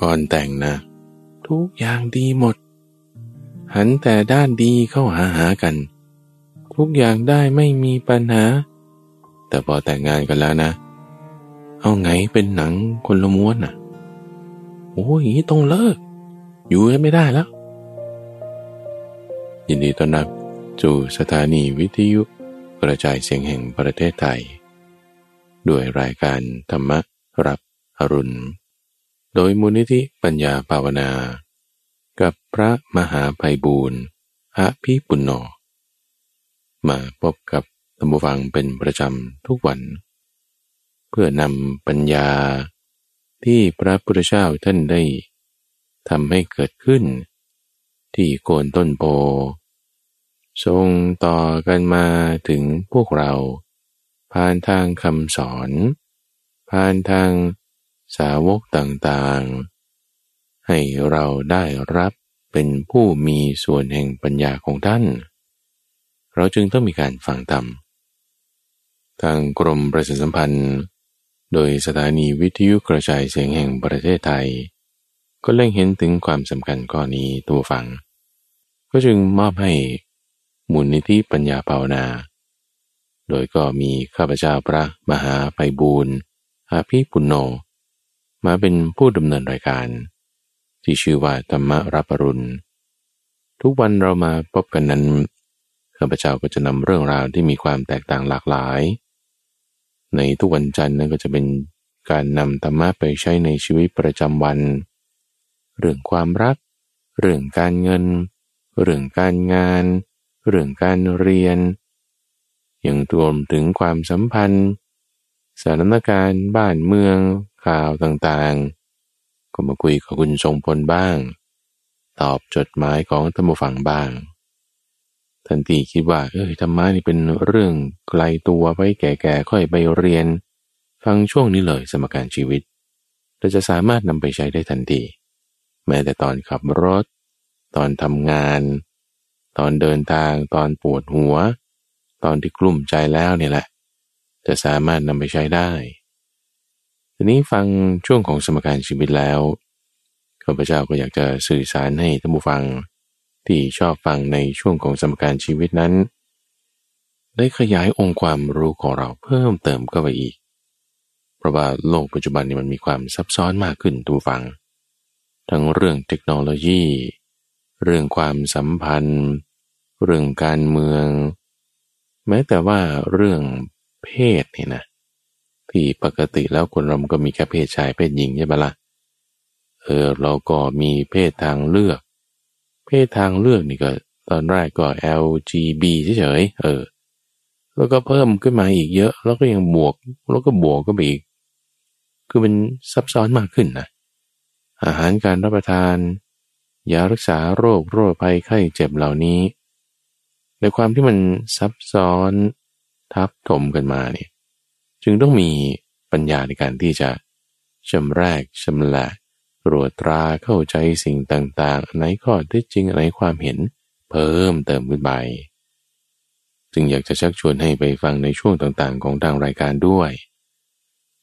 ก่อนแต่งนะ ทุกอย่างดีหมด หันแต่ด้านดีเข้าหาหากัน ทุกอย่างได้ไม่มีปัญหา แต่พอแต่งงานกันแล้วนะ เอาไงเป็นหนังคนละม้วนน่ะ โอ้ยต้องเลิก อยู่กันไม่ได้แล้ว ยินดีต้อนรับจู่สถานีวิทยุกระจายเสียงแห่งประเทศไทย ด้วยรายการธรรมรับอรุณ โดยมูลนิธิปัญญาภาวนา กับพระมหาภัยบูรณ์อาภิปุณโญมาพบกับธรรมฟังเป็นประจำทุกวัน เพื่อนำปัญญาที่พระพุทธเจ้าท่านได้ทำให้เกิดขึ้น ที่โคนต้นโพทรงต่อกันมาถึงพวกเรา ผ่านทางคำสอน ผ่านทาง สาวกต่างๆ ให้เราได้รับเป็นผู้มีส่วนแห่งปัญญาของท่าน เราจึงต้องมีการฟังธรรม ทางกรมประชาสัมพันธ์ โดยสถานีวิทยุกระจายเสียงแห่งประเทศไทย ก็เล็งเห็นถึงความสำคัญข้อนี้ตัวฟัง ก็จึงมอบให้มูลนิธิปัญญาภาวนา โดยก็มีข้าพเจ้าพระมหาไปบูรณ์อาภิปุณโญ มาเป็นผู้ดำเนินรายการ ที่ชื่อว่าธรรมรับปรุณ ทุกวันเรามาพบกันนั้นข้าพเจ้าก็จะนำเรื่องราวที่มีความแตกต่างหลากหลาย ในทุกวันจันทร์นั้นก็จะเป็นการนำธรรมะไปใช้ในชีวิตประจำวัน เรื่องความรัก เรื่องการเงิน เรื่องการงาน เรื่องการเรียน ยังรวมถึงความสัมพันธ์สถานการณ์บ้านเมือง ข่าวต่างๆ ก็มาคุยกับคุณทรงพลบ้าง ตอบจดหมายของธรรมฝังบ้าง ทันทีคิดว่า เอ้ยธรรมะนี่เป็นเรื่องไกลตัวไว้แก่ๆค่อยไปเรียน ฟังช่วงนี้เลยสมการชีวิตเราจะสามารถนำไปใช้ได้ทันทีแม้แต่ตอนขับรถ ตอนทำงาน ตอนเดินทางตอนปวดหัว ตอนที่กลุ่มใจแล้วเนี่ยแหละ จะสามารถนำไปใช้ได้ ทีนี้ฟังช่วงของสมการชีวิตแล้วข้าพเจ้าก็อยากจะสื่อสารให้ท่านผู้ฟัง ที่ชอบฟังในช่วงของสมการชีวิตนั้น ได้ขยายองค์ความรู้ของเราเพิ่มเติมเข้าไปอีก เพราะว่าโลกปัจจุบันนี้มันมีความซับซ้อนมากขึ้นทุกฟัง ทั้งเรื่องเทคโนโลยี เรื่องความสัมพันธ์ เรื่องการเมือง แม้แต่ว่าเรื่องเพศนี่นะ ที่ปกติแล้วคนเราก็มีแค่เพศชายเพศหญิงใช่ไหมละ่ะ เออเราก็มีเพศทางเลือก เพศทางเลือกนี่ก็ ตอนแรกก็ LGB เฉยๆเออ แล้วก็เพิ่มขึ้นมาอีกเยอะ แล้วก็ยังบวก แล้วก็บวกก็ไปอีก คือมันซับซ้อนมากขึ้นนะ อาหารการรับประทาน ยารักษาโรคโรคภัยไข้เจ็บเหล่านี้ในความที่มันซับซ้อนทับถมกันมาเนี่ย จึงต้องมีปัญญาในการที่จะชำแรกชำละตรวจตราเข้าใจสิ่งต่างๆไหนข้อที่จริงไหนความเห็นเพิ่มเติมขึ้นไปจึงอยากจะชักชวนให้ไปฟังในช่วงต่างๆ ของทางรายการด้วย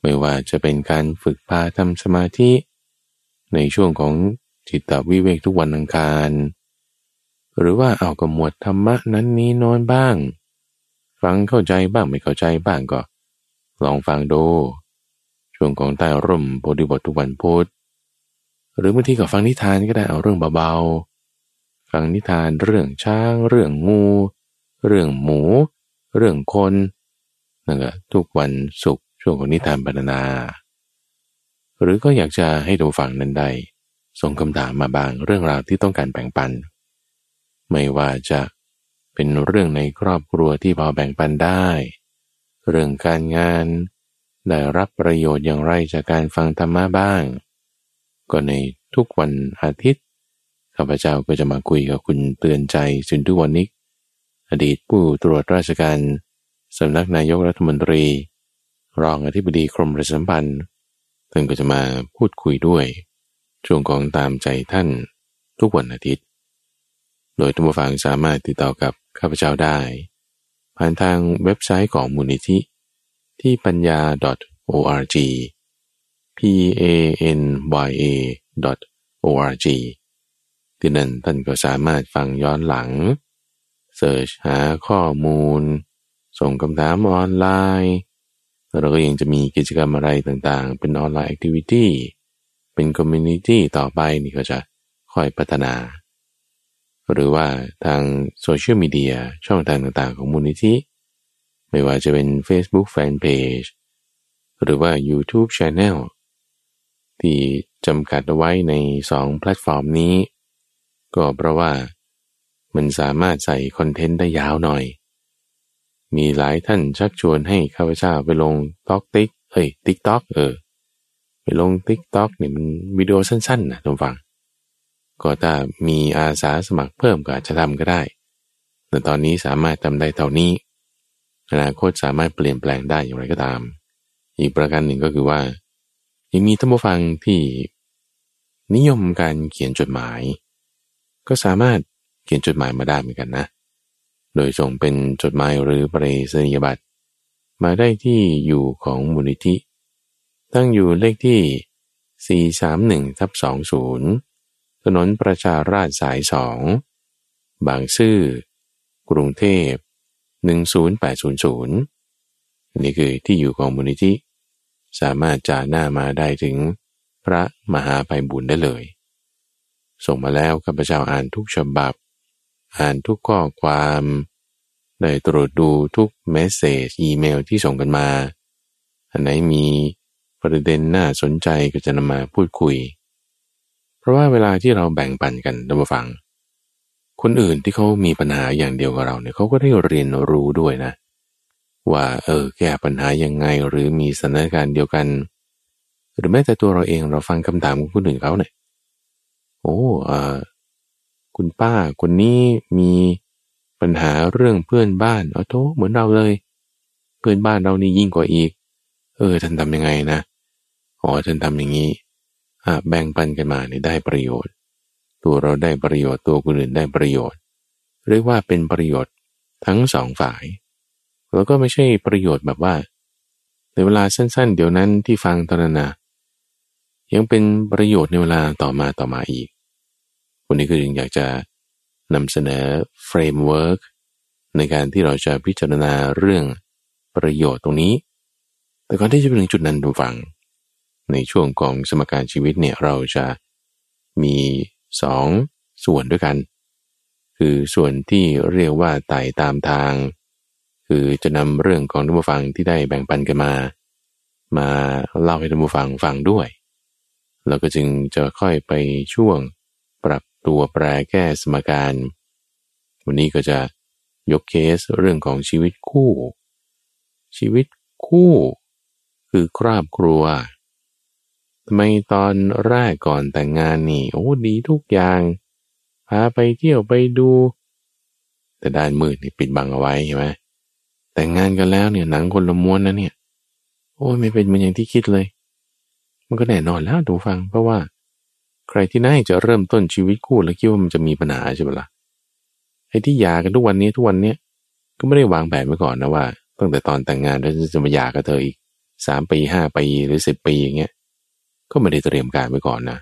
ไม่ว่าจะเป็นการฝึกพาทำสมาธิ ในช่วงของจิตตวิเวกทุกวันอังคาร หรือว่าเอากระหมวดธรรมะนั้นนี้นอนบ้าง ฟังเข้าใจบ้างไม่เข้าใจบ้างก็ ลองฟังดู ช่วงของใต้ร่มโพธิบททุกวันพุธหรือบางทีก็ฟังนิทานก็ได้เอาเรื่องเบาๆ ฟังนิทานเรื่องช้าง เรื่องงู เรื่องหมู เรื่องคนนั่นก็ทุกวันศุกร์ช่วงของนิทานบรรณา หรือก็อยากจะให้ดูฟังนั้นได้ส่งคำถามมาบางเรื่องราวที่ต้องการแบ่งปัน ไม่ว่าจะเป็นเรื่องในครอบครัวที่พอแบ่งปันได้ เรื่องการงาน ได้รับประโยชน์อย่างไรจากการฟังธรรมะบ้าง ก็ในทุกวันอาทิตย์ข้าพเจ้าก็จะมาคุยกับคุณเตือนใจสุนทุวันนิก อดีตผู้ตรวจราชการสำนักนายกรัฐมนตรี รองอธิบดีกรมประชาสัมพันธ์ท่านก็จะมาพูดคุยด้วย ช่วงของตามใจท่านทุกวันอาทิตย์ โดยท่านผู้ฟังสามารถติดต่อกับข้าพเจ้าได้ ผ่านทางเว็บไซต์ของมูลนิธิ ที่ปัญญา .org p a n y a org ที่นั่นท่านก็สามารถฟังย้อนหลัง search หาข้อมูล ส่งคำถามออนไลน์แล้วเราก็ยังจะมีกิจกรรมอะไรต่างๆ เป็น online activity เป็น community ต่อไปนี่ก็จะค่อยพัฒนา หรือว่าทางโซเชียลมีเดียช่องทางต่างๆของมูลนิธิ ไม่ว่าจะเป็น Facebook Fanpage หรือว่า YouTube Channel ที่จำกัดเอาไว้ในสองแพลตฟอร์มนี้ ก็เพราะว่ามันสามารถใส่ content ได้ยาวหน่อย มีหลายท่านชักชวนให้ข้าพเจ้าไปลงต็อกติ๊กเฮ้ย TikTok เออ ไปลง TikTok เนี่ยมันวิดีโอสั้นๆนะท่านผู้ฟัง ก็ถ้ามีอาสาสมัครเพิ่มก็อาจจะทำก็ได้ แต่ตอนนี้สามารถทำได้เท่านี้ อนาคตสามารถเปลี่ยนแปลงได้อย่างไรก็ตาม อีกประการหนึ่งก็คือว่า ยังมีท่านผู้ฟังที่นิยมการเขียนจดหมาย ก็สามารถเขียนจดหมายมาได้เหมือนกันนะ โดยส่งเป็นจดหมายหรือปริศนียบัตรมาได้ที่อยู่ของมูลนิธิ ตั้งอยู่เลขที่ 431ทับ20 ถนนประชาราชสายสอง บางซื่อ กรุงเทพ 10800 นี่คือที่อยู่ของมูลนิธิ สามารถจ่าหน้ามาได้ถึงพระมหาไพบุญได้เลย ส่งมาแล้วข้าพเจ้าอ่านทุกฉบับ อ่านทุกข้อความ ได้ตรวจดูทุกเมสเซจอีเมลที่ส่งกันมา อันไหนมีประเด็นน่าสนใจก็จะนำมาพูดคุย ราะว่าเวลาที่เราแบ่งปันกันดับฟัง คนอื่นที่เขามีปัญหาอย่างเดียวกับเราเนี่ยเขาก็ได้เรียนรู้ด้วยนะ ว่าเออแก้ปัญหายังไงหรือมีสถานการณ์เดียวกัน หรือแม้แต่ตัวเราเองเราฟังคำถามของคนอื่นเขาเนี่ยโอ้เออคุณป้าคนนี้มีปัญหาเรื่องเพื่อนบ้านเอโตเหมือนเราเลย เพื่อนบ้านเรานี่ยิ่งกว่าอีก เออท่านทำยังไงนะอ๋อท่านทำอย่างนี้ แบ่งปันกันมาเนี่ยได้ประโยชน์ ตัวเราได้ประโยชน์ตัวคนอื่นได้ประโยชน์ เรียกว่าเป็นประโยชน์ทั้งสองฝ่าย แล้วก็ไม่ใช่ประโยชน์แบบว่า ในเวลาสั้น ๆ เดี๋ยวนั้นที่ฟังตอนนั้นนะยังเป็นประโยชน์ในเวลาต่อมาต่อมาอีกวันนี้คืออยากจะนำเสนอ framework ในการที่เราจะพิจารณาเรื่องประโยชน์ตรงนี้ แต่ก่อนที่จะไปถึงจุดนั้นท่านผู้ฟัง ในช่วงของสมการชีวิตเนี่ยเราจะมีสองส่วนด้วยกัน คือส่วนที่เรียกว่าไต่ตามทาง คือจะนำเรื่องของท่านผู้ฟังที่ได้แบ่งปันกันมา มาเล่าให้ท่านผู้ฟังฟังด้วยแล้วก็จึงจะค่อยไปช่วงปรับตัวแปรแก้สมการ วันนี้ก็จะยกเคสเรื่องของชีวิตคู่ ชีวิตคู่ คือครอบครัว ทำไมตอนแรกก่อนแต่งงานนี่ โอ้ดีทุกอย่างพาไปเที่ยวไปดู แต่ด้านมืดนี่ปิดบังเอาไว้ใช่ไหมแต่งงานกันแล้วเนี่ยหนังคนละม้วนนะเนี่ย โอ้ไม่เป็นเหมือนอย่างที่คิดเลย มันก็แน่นอนแล้วดูฟัง เพราะว่า ใครที่น่าจะเริ่มต้นชีวิตคู่แล้วคิดว่ามันจะมีปัญหาใช่ไหมละ่ะไอ้ที่หย่ากันทุกวันนี้ทุกวันเนี้ยก็ไม่ได้วางแผนไว้ก่อนนะว่าตั้งแต่ตอนแต่งงานแล้วจะมาหย่ากับเธออีกสามปีห้าปีหรือสิบปีอย่างเงี้ย ก็ไม่ได้เตรียมการไว้ก่อนนะ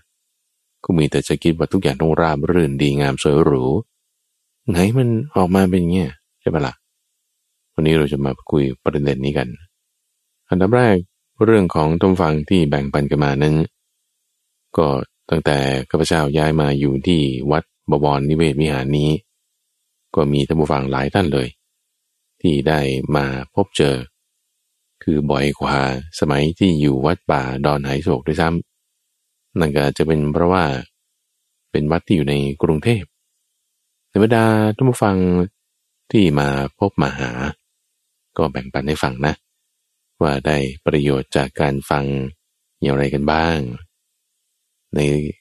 ก็มีแต่จะคิดว่าทุกอย่างต้องราบรื่นดีงามสวยหรูไงมันออกมาเป็นเงี้ยใช่ปะละ่ะวันนี้เราจะมาคุยประเด็นนี้กัน อันดับแรกเรื่องของต้มฟังที่แบ่งปันกันมานั้น ก็ตั้งแต่ข้าพเจ้าย้ายมาอยู่ที่วัดบบรนิเวศวิหารนี้ ก็มีท่านผู้ฟังหลายท่านเลย ที่ได้มาพบเจอ คือบ่อยกว่าสมัยที่อยู่วัดป่าดอนไหโศกด้วยซ้ำนั่นก็จะเป็นเพราะว่าเป็นวัดที่อยู่ในกรุงเทพในบรรดาท่านผู้ฟังที่มาพบมาหา ก็แบ่งปันให้ฟังนะ ว่าได้ประโยชน์จากการฟังอย่างไรกันบ้าง ใน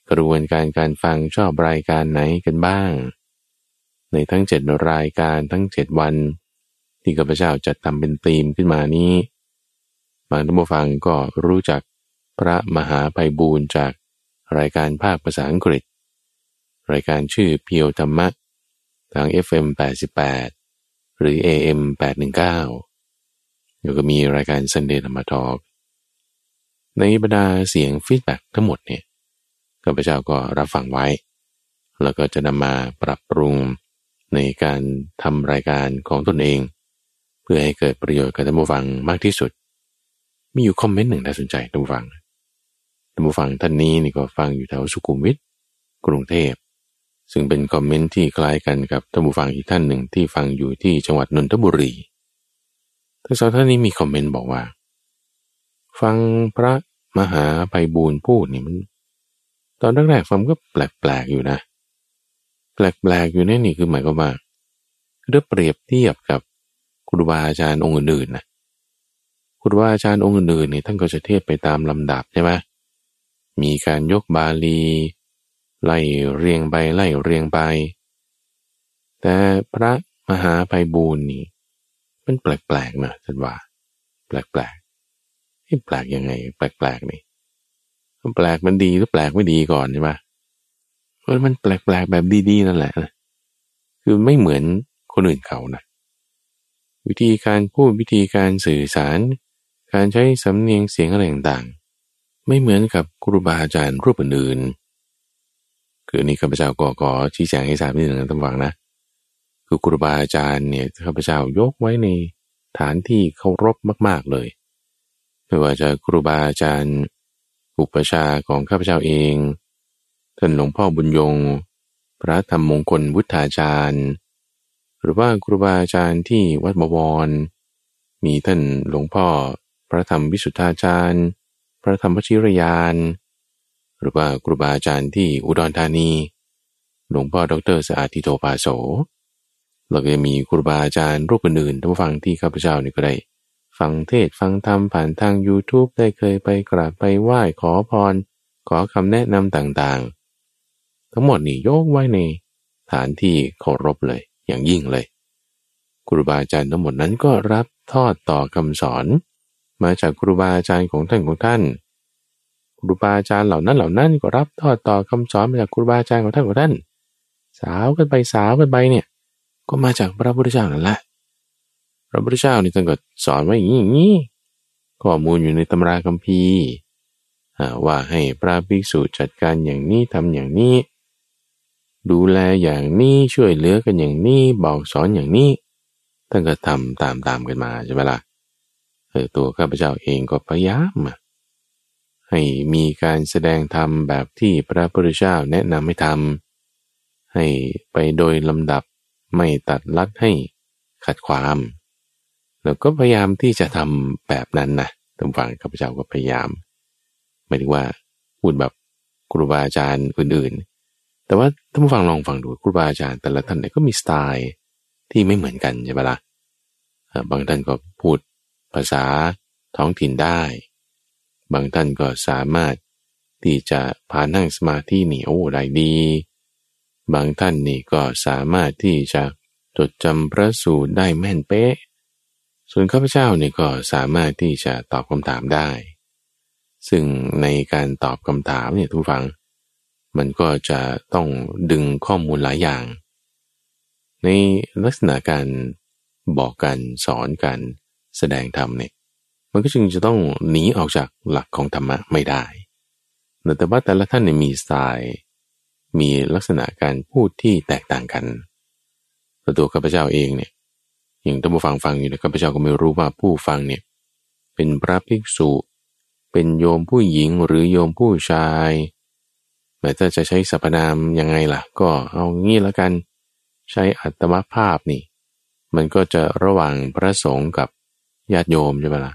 กระบวนการการฟังชอบรายการไหนกันบ้าง ในทั้งเจ็ดรายการทั้งเจ็ดวัน ที่ข้าพเจ้าจัดทำเป็นธีมขึ้นมานี้ บางท่านผู้ฟังก็รู้จักพระมหาภัยบูรณ์จากรายการภาคภาษาอังกฤษ รายการชื่อเพียวธรรมะ ทาง FM 88 หรือ AM 819แล้วก็มีรายการ Sunday ธรรมทอกในบรรดาเสียงฟีดแบ็ทั้งหมดเนี่ยข้าพเจ้าก็รับฟังไว้ แล้วก็จะนำมาปรับปรุงในการทำรายการของตนเอง เพื่อให้เกิดประโยชน์กับท่านผู้ฟังมากที่สุด มีอยู่คอมเมนต์หนึ่งน่าสนใจท่านผู้ฟังท่านผู้ฟังท่านนี้นี่ก็ฟังอยู่แถวสุขุมวิทกรุงเทพ ซึ่งเป็นคอมเมนต์ที่คล้ายกันกับท่านผู้ฟังอีกท่านหนึ่งที่ฟังอยู่ที่จังหวัดนนทบุรีทั้งสองท่านนี้มีคอมเมนต์บอกว่า ฟังพระมหาไปบูรพูดนี่มัน ตอนแรกๆฟังก็แปลกๆอยู่นะ แปลกๆอยู่นี่นี่คือหมายความว่าเรื่อเปรียบเทียบกับครูบาอาจารย์องค์อื่นๆนะ ครูบาอาจารย์องค์อื่นๆนี่ท่านก็จะเทศไปตามลำดับใช่ไหมมีการยกบาลี ไล่เรียงไปไล่เรียงไป แต่พระมหาไพบูลนี่มันแปลกๆนะท่านว่า แปลกๆที่แปลกยังไง แปลกๆนี่มันแปลกมันดีหรือแปลกไม่ดีก่อนใช่ไหมมันแปลกๆแบบดีๆนั่นแหละคือไม่เหมือนคนอื่นเขานะวิธีการพูดวิธีการสื่อสาร การใช้สำเนียงเสียงอะไรต่างๆ ไม่เหมือนกับครูบาอาจารย์รูปอื่นคือนี่ข้าพเจ้าก็ขอชี้แจงให้ทราบนิดหนึ่งนะท่านฟังนะ คือครูบาอาจารย์เนี่ยข้าพเจ้ายกไว้ในฐานที่เคารพมาก ๆเลยไม่ว่าจะครูบาอาจารย์ อุปชาของข้าพเจ้าเองท่านหลวงพ่อบุญยง พระธรรมมงคลวุฒาจารย์ หรือว่าครูบาอาจารย์ที่วัดบวร มีท่านหลวงพ่อ ระธรรมวิสุทธาจารย์ พระธรรมวชิรยาน หรือว่าครูบาอาจารย์ที่อุดรธานี หลวงพ่อดรสะอาดทิโตปาโสเราก็จะมีครูบาอาจารย์รูปอื่นๆท่านฟังที่ข้าพเจ้านี่ก็ได้ ฟังเทศฟังธรรมผ่านทาง YouTube ได้เคยไปกราบไปไหว้ขอพร ขอคำแนะนำต่างๆ ทั้งหมดนี่ยกไว้ในฐานที่เคารพเลย อย่างยิ่งเลยครูบาอาจารย์ทั้งหมดนั้นก็รับทอดต่อคำสอน มาจากครูบาอาจารย์ของท่านของท่าน ครูบาอาจารย์เหล่านั้นเหล่านั้นก็รับทอดต่อคำสอนมาจากครูบาอาจารย์ของท่านของท่าน สาวกันไปสาวกันไปเนี่ย ก็มาจากพระพุทธเจ้านั่นแหละ พระพุทธเจ้านี่ท่านก็สอนไว้อย่างนี้ข้อมูลอยู่ในตำราคัมภีร์ว่าให้พระภิกษุจัดการอย่างนี้ทำอย่างนี้ ดูแลอย่างนี้ช่วยเหลือกันอย่างนี้บอกสอนอย่างนี้ท่านก็ทำตามตามกันมาใช่ไหมละ่ะ ออตัวข้าพเจ้าเองก็พยายามให้มีการแสดงธรรมแบบที่พระพุทธเจ้าแนะนำให้ทำให้ไปโดยลำดับไม่ตัดลัดให้ขัดความ แล้วก็พยายามที่จะทำแบบนั้นนะท่านฟังข้าพเจ้าก็พยายามหมายถึงว่าพูดแบบครูบาอาจารย์อื่นๆ แต่ว่าท่านผู้ฟังลองฟังดูครูบาอาจารย์ แต่ละท่านเนี่ยก็มีสไตล์ที่ไม่เหมือนกันใช่ไหมละ่ะบางท่านก็พูด ภาษาท้องถิ่นได้ บางท่านก็สามารถที่จะพานั่งสมาธินี่โอ้ได้ดี บางท่านนี่ก็สามารถที่จะจดจำพระสูตรได้แม่นเป๊ะ ส่วนข้าพเจ้านี่ก็สามารถที่จะตอบคำถามได้ ซึ่งในการตอบคำถามเนี่ยทุกฝัง มันก็จะต้องดึงข้อมูลหลายอย่าง ในลักษณะการบอกกันสอนกัน แสดงธรรมเนี่ยมันก็จึงจะต้องหนีออกจากหลักของธรรมะไม่ได้ แต่ว่าแต่ละท่านเนี่ยมีสไตล์มีลักษณะการพูดที่แตกต่างกันตัวข้าพเจ้าเองเนี่ยอย่างท่านผู้ฟังฟังอยู่นะข้าพเจ้าก็ไม่รู้ว่าผู้ฟังเนี่ยเป็นพระภิกษุ เป็นโยมผู้หญิงหรือโยมผู้ชายแต่ถ้าจะใช้สรรพนามยังไงล่ะ ก็เอางี้แล้วกัน ใช้อัตมภาพนี่ มันก็จะระหว่างพระสงฆ์กับ ญาติโยมใช่ไหมล่ะ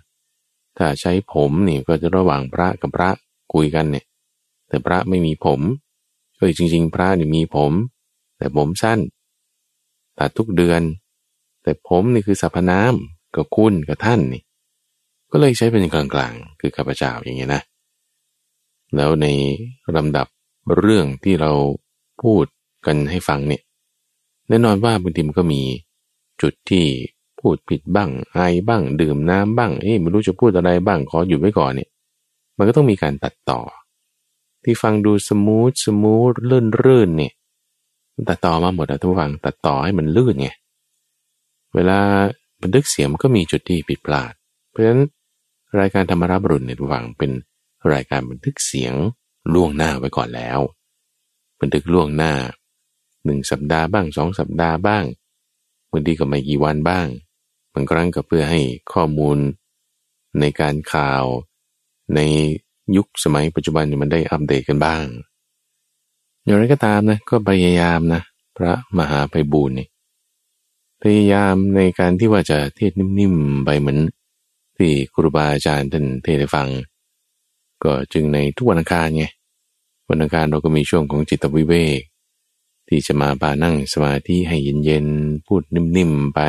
ถ้าใช้ผมนี่ก็จะระหว่างพระกับพระคุยกันเนี่ย แต่พระไม่มีผมเอ้ยจริง ๆ พระนี่มีผม แต่ผมสั้นตัดทุกเดือน แต่ผมนี่คือสรรพนามกับคุณกับท่านนี่ ก็เลยใช้เป็นกลางๆ คือข้าพเจ้าอย่างเงี้ยนะ แล้วในลำดับเรื่องที่เราพูดกันให้ฟังเนี่ยแน่นอนว่าบางทีมันก็มีจุดที่ พูดผิดบ้างไอบ้างดื่มน้ำบ้างเอ๊ะไม่รู้จะพูดอะไรบ้างขอหยุดไว้ก่อนเนี่ย มันก็ต้องมีการตัดต่อ ที่ฟังดู smooth smooth ลื่นรื่นเนี่ยตัดต่อมาหมดอะท่านผู้ฟังตัดต่อให้มันลื่นไงเวลาบันทึกเสียงมันก็มีจุดที่ผิดพลาด เพราะฉะนั้นรายการธรรมราบรุนเนี่ยทุกฟังเป็นรายการบันทึกเสียงล่วงหน้าไว้ก่อนแล้ว บันทึกล่วงหน้าหนึ่งสัปดาห์บ้างสองสัปดาห์บ้างบางทีก็ไม่กี่วันบ้าง บางครั้งก็เพื่อให้ข้อมูลในการข่าว ในยุคสมัยปัจจุบันมันได้อัปเดตกันบ้าง อย่างไรก็ตามนะก็พยายามนะพระมหาไปบูรณ์นี่พยายามในการที่ว่าจะเทศนิ่มๆไปเหมือน ที่ครูบาอาจารย์ท่านเทศให้ฟัง ก็จึงในทุกวันอังคารไงวันอังคารเราก็มีช่วงของจิตวิเวกที่จะมาพานั่งสมาธิให้เย็นๆพูดนิ่มๆไป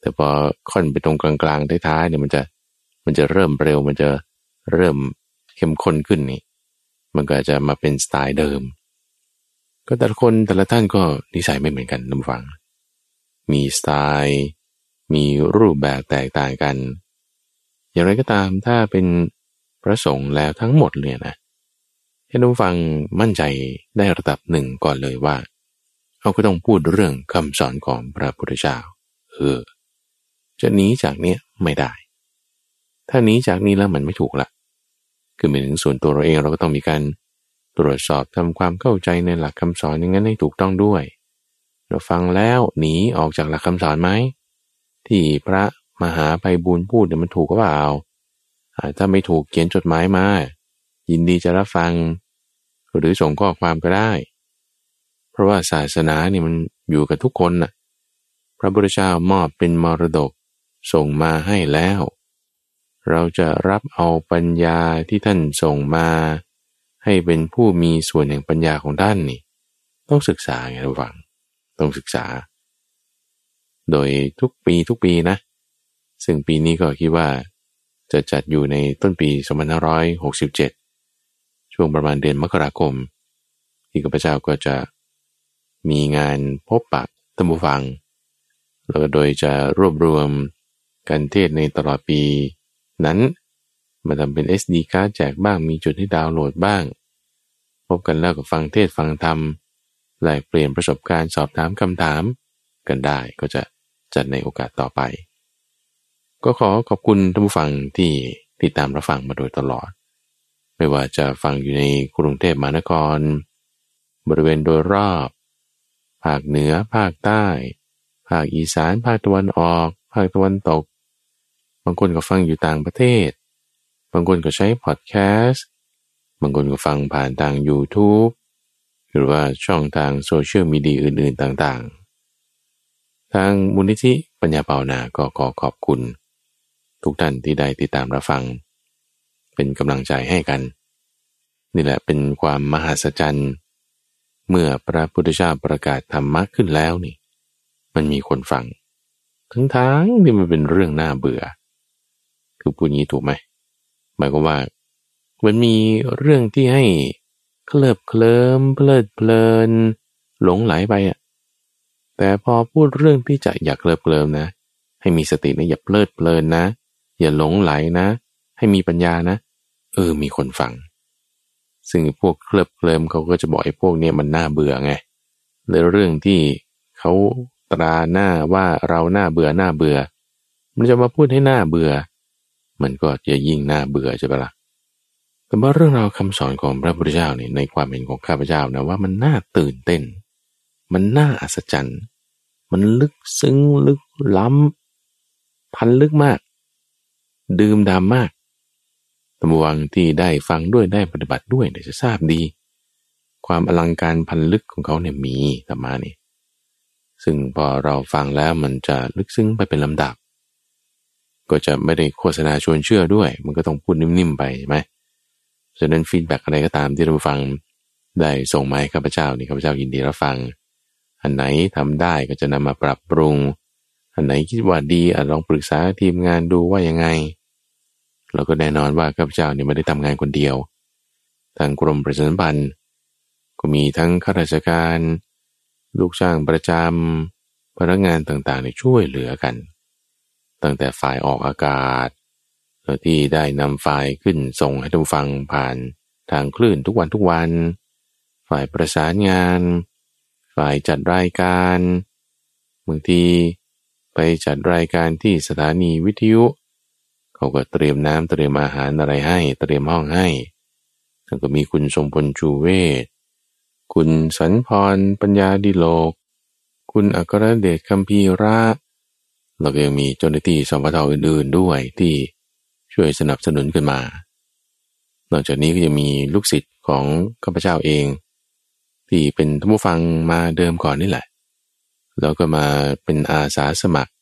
แต่พอค่อนไปตรงกลางๆท้ายๆเนี่ยมันจะมันจะเริ่มเร็วมันจะเริ่มเข้มข้นขึ้นนี่ มันก็จะมาเป็นสไตล์เดิม ก็แต่ละคนแต่ละท่านก็นิสัยไม่เหมือนกันน้ำฟัง มีสไตล์ มีรูปแบบแตกต่างกัน อย่างไรก็ตามถ้าเป็นพระสงฆ์แล้วทั้งหมดเลยนะให้น้องฟังมั่นใจได้ระดับหนึ่งก่อนเลยว่าเขาก็ต้องพูดเรื่องคำสอนของพระพุทธเจ้าเออ จะหนีจากเนี้ยไม่ได้ ถ้าหนีจากนี้แล้วมันไม่ถูกละคือหมายถึงส่วนตัวเราเองเราก็ต้องมีการตรวจสอบทำความเข้าใจในหลักคำสอนอย่างนั้นให้ถูกต้องด้วย เราฟังแล้วหนีออกจากหลักคำสอนไหมที่พระมหาไปบุญพูดเนี่ยมันถูกก็เปล่าถ้าไม่ถูกเขียนจดหมายมา ยินดีจะรับฟัง หรือส่งข้อความก็ได้ เพราะว่าศาสนาเนี่ยมันอยู่กับทุกคนน่ะพระพุทธเจ้ามอบเป็นมรดก ส่งมาให้แล้ว เราจะรับเอาปัญญาที่ท่านส่งมา ให้เป็นผู้มีส่วนแห่งปัญญาของท่านนี่ ต้องศึกษาไงระวัง ต้องศึกษา โดยทุกปีทุกปีนะ ซึ่งปีนี้ก็คิดว่า จะจัดอยู่ในต้นปี 2567 ช่วงประมาณเดือนมกราคม ที่ข้าพเจ้าก็จะมีงานพบปะตัมบูฟังแล้วก็โดยจะรวบรวม การเทศในตลอดปีนั้น มาทำเป็น SD การ์ดแจกบ้างมีจุดให้ดาวน์โหลดบ้าง พบกันแล้วก็ฟังเทศฟังธรรมแลกเปลี่ยนประสบการณ์สอบถามคำถามกันได้ก็จะจัดในโอกาสต่อไป ก็ขอขอบคุณท่านผู้ฟังที่ติดตามรับฟังมาโดยตลอด ไม่ว่าจะฟังอยู่ในกรุงเทพมหานคร บริเวณโดยรอบ ภาคเหนือ ภาคใต้ ภาคอีสาน ภาคตะวันออก ภาคตะวันตก บางคนก็ฟังอยู่ต่างประเทศ บางคนก็ใช้พอดแคสต์ บางคนก็ฟังผ่านทาง YouTube หรือว่าช่องทางโซเชียลมีเดียอื่นๆต่างๆ ทางมูลนิธิปัญญาเปานาก็ขอขอบคุณ ทุกท่านที่ได้ติดตามรับฟัง เป็นกำลังใจให้กัน นี่แหละเป็นความมหัศจรรย์เมื่อพระพุทธเจ้าประกาศธรรมะขึ้นแล้วนี่ มันมีคนฟัง ทั้งทที่มันเป็นเรื่องน่าเบื่อ คือพูดงี้ถูกไหมหมายความว่ามันมีเรื่องที่ให้เคลิบเคลิ้มเพลิดเพลิน หลงไหลไปอะแต่พอพูดเรื่องที่จะอยากเคลิบเคลิ้มนะ ให้มีสตินะอย่าเพลิดเพลินนะ อย่าหลงไหลนะ ให้มีปัญญานะ เออมีคนฟัง ซึ่งพวกเคลิบเคลิมเขาก็จะบอกไอ้พวกนี้มันน่าเบื่อไงเลยเรื่องที่เขาตราหน้าว่าเราหน้าเบื่อหน้าเบื่อ มันจะมาพูดให้หน้าเบื่อ มันก็จะยิ่งน่าเบื่อใช่ปะละ่ะแต่ว่าเรื่องราวคำสอนของพระพุทธเจ้าเนี่ยในความเห็นของข้าพเจ้านะว่ามันน่าตื่นเต้น มันน่าอัศจรรย์ มันลึกซึ้งลึกล้ำพันลึกมาก ดื่มดำมากตมวังที่ได้ฟังด้วยได้ปฏิบัติด้วยเนี่ยจะทราบดี ความอลังการพันลึกของเขาเนี่ยมีธรรมานี่ซึ่งพอเราฟังแล้วมันจะลึกซึ้งไปเป็นลำดับ ก็จะไม่ได้โฆษณาชวนเชื่อด้วย มันก็ต้องพูดนิ่มๆไปใช่ไหมฉะนั้นฟีดแบ็กอะไรก็ตามที่เราฟังได้ส่งมาให้ข้าพเจ้านี่ข้าพเจ้ายินดีรับฟัง อันไหนทำได้ก็จะนำมาปรับปรุง อันไหนคิดว่าดีอาจลองปรึกษาทีมงานดูว่ายังไง แล้วก็แน่นอนว่าข้าพเจ้าเนี่ยไม่ได้ทำงานคนเดียว ทางกรมประชาสัมพันธ์ก็มีทั้งข้าราชการ ลูกจ้างประจำพนักงานต่างๆในช่วยเหลือกัน ตั้งแต่ฝ่ายออกอากาศที่ได้นำไฟล์ขึ้นส่งให้ทุกฟังผ่านทางคลื่นทุกวันทุกวัน ฝ่ายประสานงาน ฝ่ายจัดรายการบางทีไปจัดรายการที่สถานีวิทยุ เขาก็เตรียมน้ำเตรียมอาหารอะไรให้ เตรียมห้องให้แล้วก็มีคุณทรงพลชูเวศคุณสันพรปัญญาดิโลก คุณอัครเดชคัมพีระ แล้วก็ยังมีเจ้าหน้าที่สมปทอื่นๆด้วยที่ช่วยสนับสนุนขึ้นมา นอกจากนี้ก็ยังมีลูกศิษย์ของข้าพเจ้าเอง ที่เป็นท่านผู้ฟังมาเดิมก่อนนี่แหละ แล้วก็มาเป็นอาสาสมัคร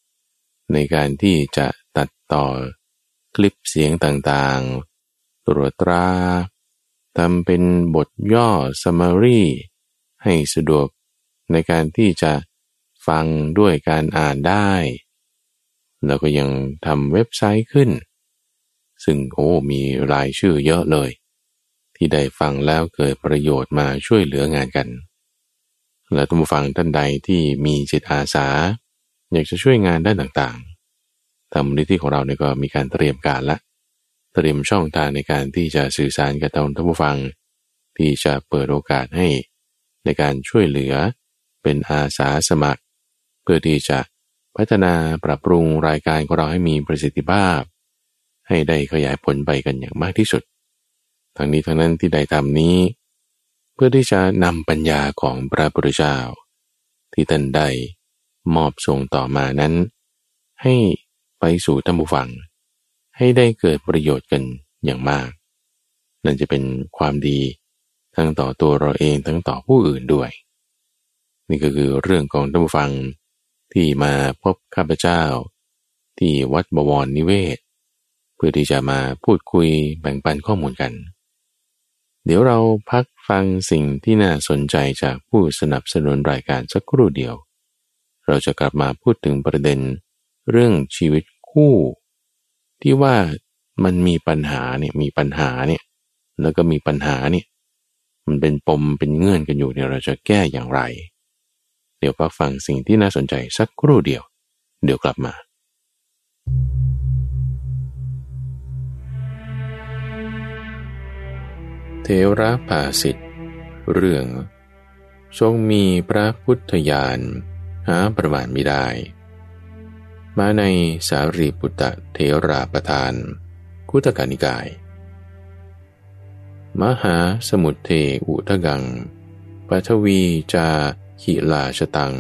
ในการที่จะตัดต่อคลิปเสียงต่างๆ ตรวจตราทำเป็นบทย่อ summary ให้สะดวกในการที่จะฟังด้วยการอ่านได้ แล้วก็ยังทำเว็บไซต์ขึ้น ซึ่งโอ้มีรายชื่อเยอะเลย ที่ได้ฟังแล้วเกิดประโยชน์มาช่วยเหลืองานกัน และทุกฟังท่านใดที่มีจิตอาสา อยากจะช่วยงานด้านต่างๆทำนิธิของเราเนี่ยก็มีการเตรียมการละ เตรียมช่องทางในการที่จะสื่อสารกับท่านผู้ฟัง ที่จะเปิดโอกาสให้ในการช่วยเหลือเป็นอาสาสมัคร เพื่อที่จะ พัฒนาปรับปรุงรายการของเราให้มีประสิทธิภาพ ให้ได้ขยายผลไปกันอย่างมากที่สุด ทั้งนี้ทั้งนั้นที่ได้ทำนี้ เพื่อที่จะนำปัญญาของพระพุทธเจ้า ที่ท่านได้มอบส่งต่อมานั้น ให้ไปสู่ท่านผู้ฟัง ให้ได้เกิดประโยชน์กันอย่างมาก นั่นจะเป็นความดีทั้งต่อตัวเราเองทั้งต่อผู้อื่นด้วย นี่ก็คือเรื่องของท่านผู้ฟัง ที่มาพบข้าพเจ้า ที่วัดบวรนิเวศ เพื่อที่จะมาพูดคุยแบ่งปันข้อมูลกัน เดี๋ยวเราพักฟังสิ่งที่น่าสนใจจากผู้สนับสนุนรายการสักครู่เดียว เราจะกลับมาพูดถึงประเด็น เรื่องชีวิตคู่ ที่ว่ามันมีปัญหาเนี่ยมีปัญหาเนี่ยแล้วก็มีปัญหาเนี่ยมันเป็นปมเป็นเงื่อนกันอยู่เนี่ยเราจะแก้อย่างไร เดี๋ยวพักฟังสิ่งที่น่าสนใจสักครู่เดียว เดี๋ยวกลับมาเทระภาสิทธิ์เรื่อง ทรงมีพระพุทธญาณหาประมาณไม่ได้ มาในสารีปุตตะเทราประทาน คุตกานิกาย มหาสมุทเทอุทกังปัทวีจา ขิลาชตัง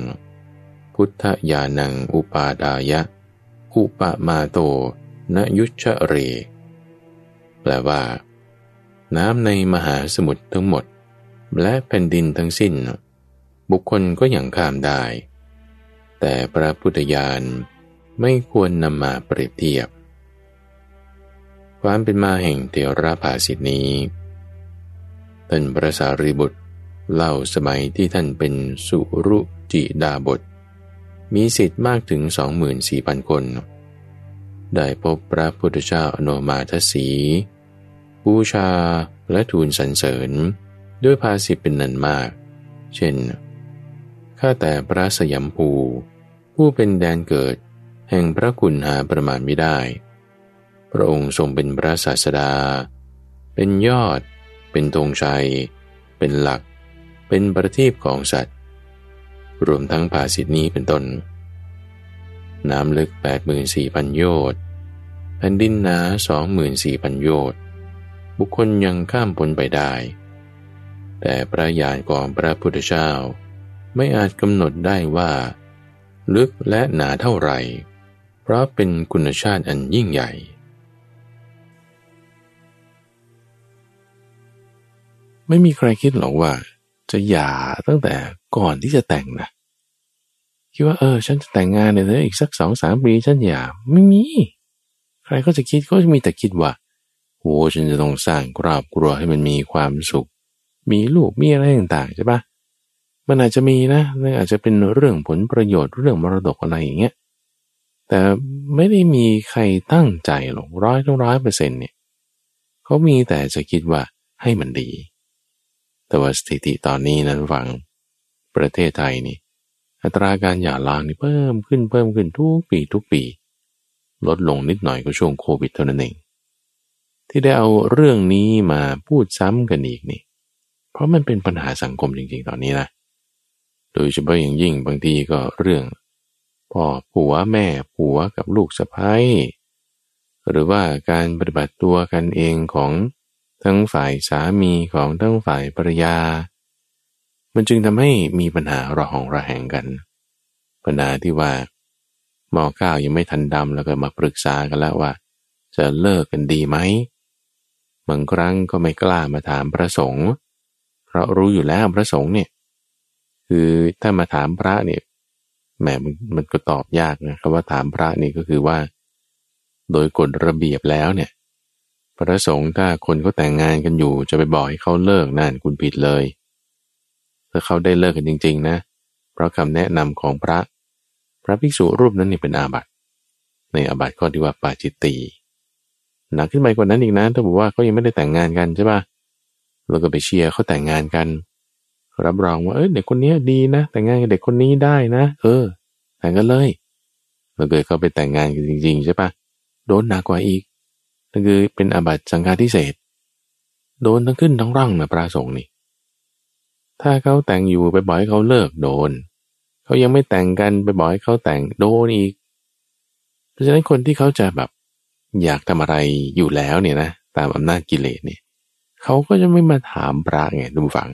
พุทธญาณังอุปาดายะ อุปมาโตนยุชเร แปลว่า น้ำในมหาสมุทรทั้งหมด และแผ่นดินทั้งสิ้น บุคคลก็อย่างข้ามได้ แต่พระพุทธญาณไม่ควรนำมาเปรียบเทียบ ความเป็นมาแห่งเทระภาสิทนี้ท่านพระสารีบุตร เล่าสมัยที่ท่านเป็นสุรุจิดาบท มีสิทธิ์มากถึง 24,000 คน ได้พบพระพุทธเจ้าอนุมาทศีบูชาและทูลสรรเสริญ ด้วยภาษิตเป็นนันมาก เช่น ข้าแต่พระสยามภู ผู้เป็นแดนเกิด แห่งพระคุณหาประมาณไม่ได้ พระองค์ทรงเป็นพระศาสดา เป็นยอด เป็นธงชัย เป็นหลัก เป็นประทีปของสัตว์ รวมทั้งภาสิทนี้เป็นต้น น้ำลึก 84,000 โยชน์แผ่นดินหนา 24,000 โยชน์บุคคลยังข้ามพ้นไปได้ แต่พระญาณของพระพุทธเจ้า ไม่อาจกำหนดได้ว่า ลึกและหนาเท่าไหร่ เพราะเป็นคุณชาติอันยิ่งใหญ่ไม่มีใครคิดหรอกว่า จะหย่าตั้งแต่ก่อนที่จะแต่งนะคิดว่าเออ ฉันจะแต่งงานเนี่ยอีกสักสองสามปีฉันหย่าไม่มี ใครก็จะคิดก็จะมีแต่คิดว่าโอ้ฉันจะต้องสร้างครอบครัวให้มันมีความสุข มีลูกมีอะไรต่างๆใช่ปะมันอาจจะมีนะนั่นอาจจะเป็นเรื่องผลประโยชน์เรื่องมรดกอะไรอย่างเงี้ยแต่ไม่ได้มีใครตั้งใจหรอกร้อยทั้งร้อยเปอร์เซ็นต์เนี่ยเขามีแต่จะคิดว่าให้มันดี แต่ว่าสถิติตอนนี้นั้นฟังประเทศไทยนี่ อัตราการหย่าร้างนี่เพิ่มขึ้นเพิ่มขึ้นทุกปีทุกปี ลดลงนิดหน่อยก็ช่วงโควิดเท่านั้นเอง ที่ได้เอาเรื่องนี้มาพูดซ้ำกันอีกนี่ เพราะมันเป็นปัญหาสังคมจริงๆ ตอนนี้นะ โดยเฉพาะอย่างยิ่งบางทีก็เรื่องพ่อผัวแม่ผัวกับลูกสะพ้ายหรือว่าการปฏิบัติตัวกันเองของ ทั้งฝ่ายสามีของทั้งฝ่ายภรรยา มันจึงทำให้มีปัญหาระหองระแหงกัน ปัญหาที่ว่าหมอข้าวยังไม่ทันดำแล้วก็มาปรึกษากันแล้วว่า จะเลิกกันดีไหมบางครั้งก็ไม่กล้ามาถามพระสงฆ์เพราะรู้อยู่แล้วพระสงฆ์เนี่ย คือถ้ามาถามพระเนี่ยแหมมันมันก็ตอบยากนะคำว่าถามพระนี่ก็คือว่า โดยกฎระเบียบแล้วเนี่ย พระสงฆ์ถ้าคนเขาแต่งงานกันอยู่จะไปบอกให้เขาเลิกนั่นคุณผิดเลย ถ้าเขาได้เลิกกันจริง ๆ นะ เพราะคำแนะนำของพระ พระภิกษุรูปนั้นนี่เป็นอาบัติในอาบัติข้อที่ว่าปาจิตตีหนักขึ้นไปกว่านั้นอีกนะถ้าบอกว่าเขายังไม่ได้แต่งงานกันใช่ปะเราก็ไปเชียร์เขาแต่งงานกัน รับรองว่าเออเด็กคนนี้ดีนะ แต่งงานกับเด็กคนนี้ได้นะ เออแต่งกันเลยเราเกิดเขาไปแต่งงานกันจริง ๆ ใช่ปะโดนหนักกว่าอีก นั่นคือเป็นอาบัติสังฆาทิเศษโดนทั้งขึ้นทั้งร่างนะพระสงฆ์นี่ ถ้าเขาแต่งอยู่ไปบอกให้เขาเลิกโดน เขายังไม่แต่งกันไปบอกให้เขาแต่งโดนอีก เพราะฉะนั้นคนที่เขาจะแบบอยากทำอะไรอยู่แล้วเนี่ยนะตามอำนาจกิเลสเนี่ยเขาก็จะไม่มาถามพระไงดูฟัง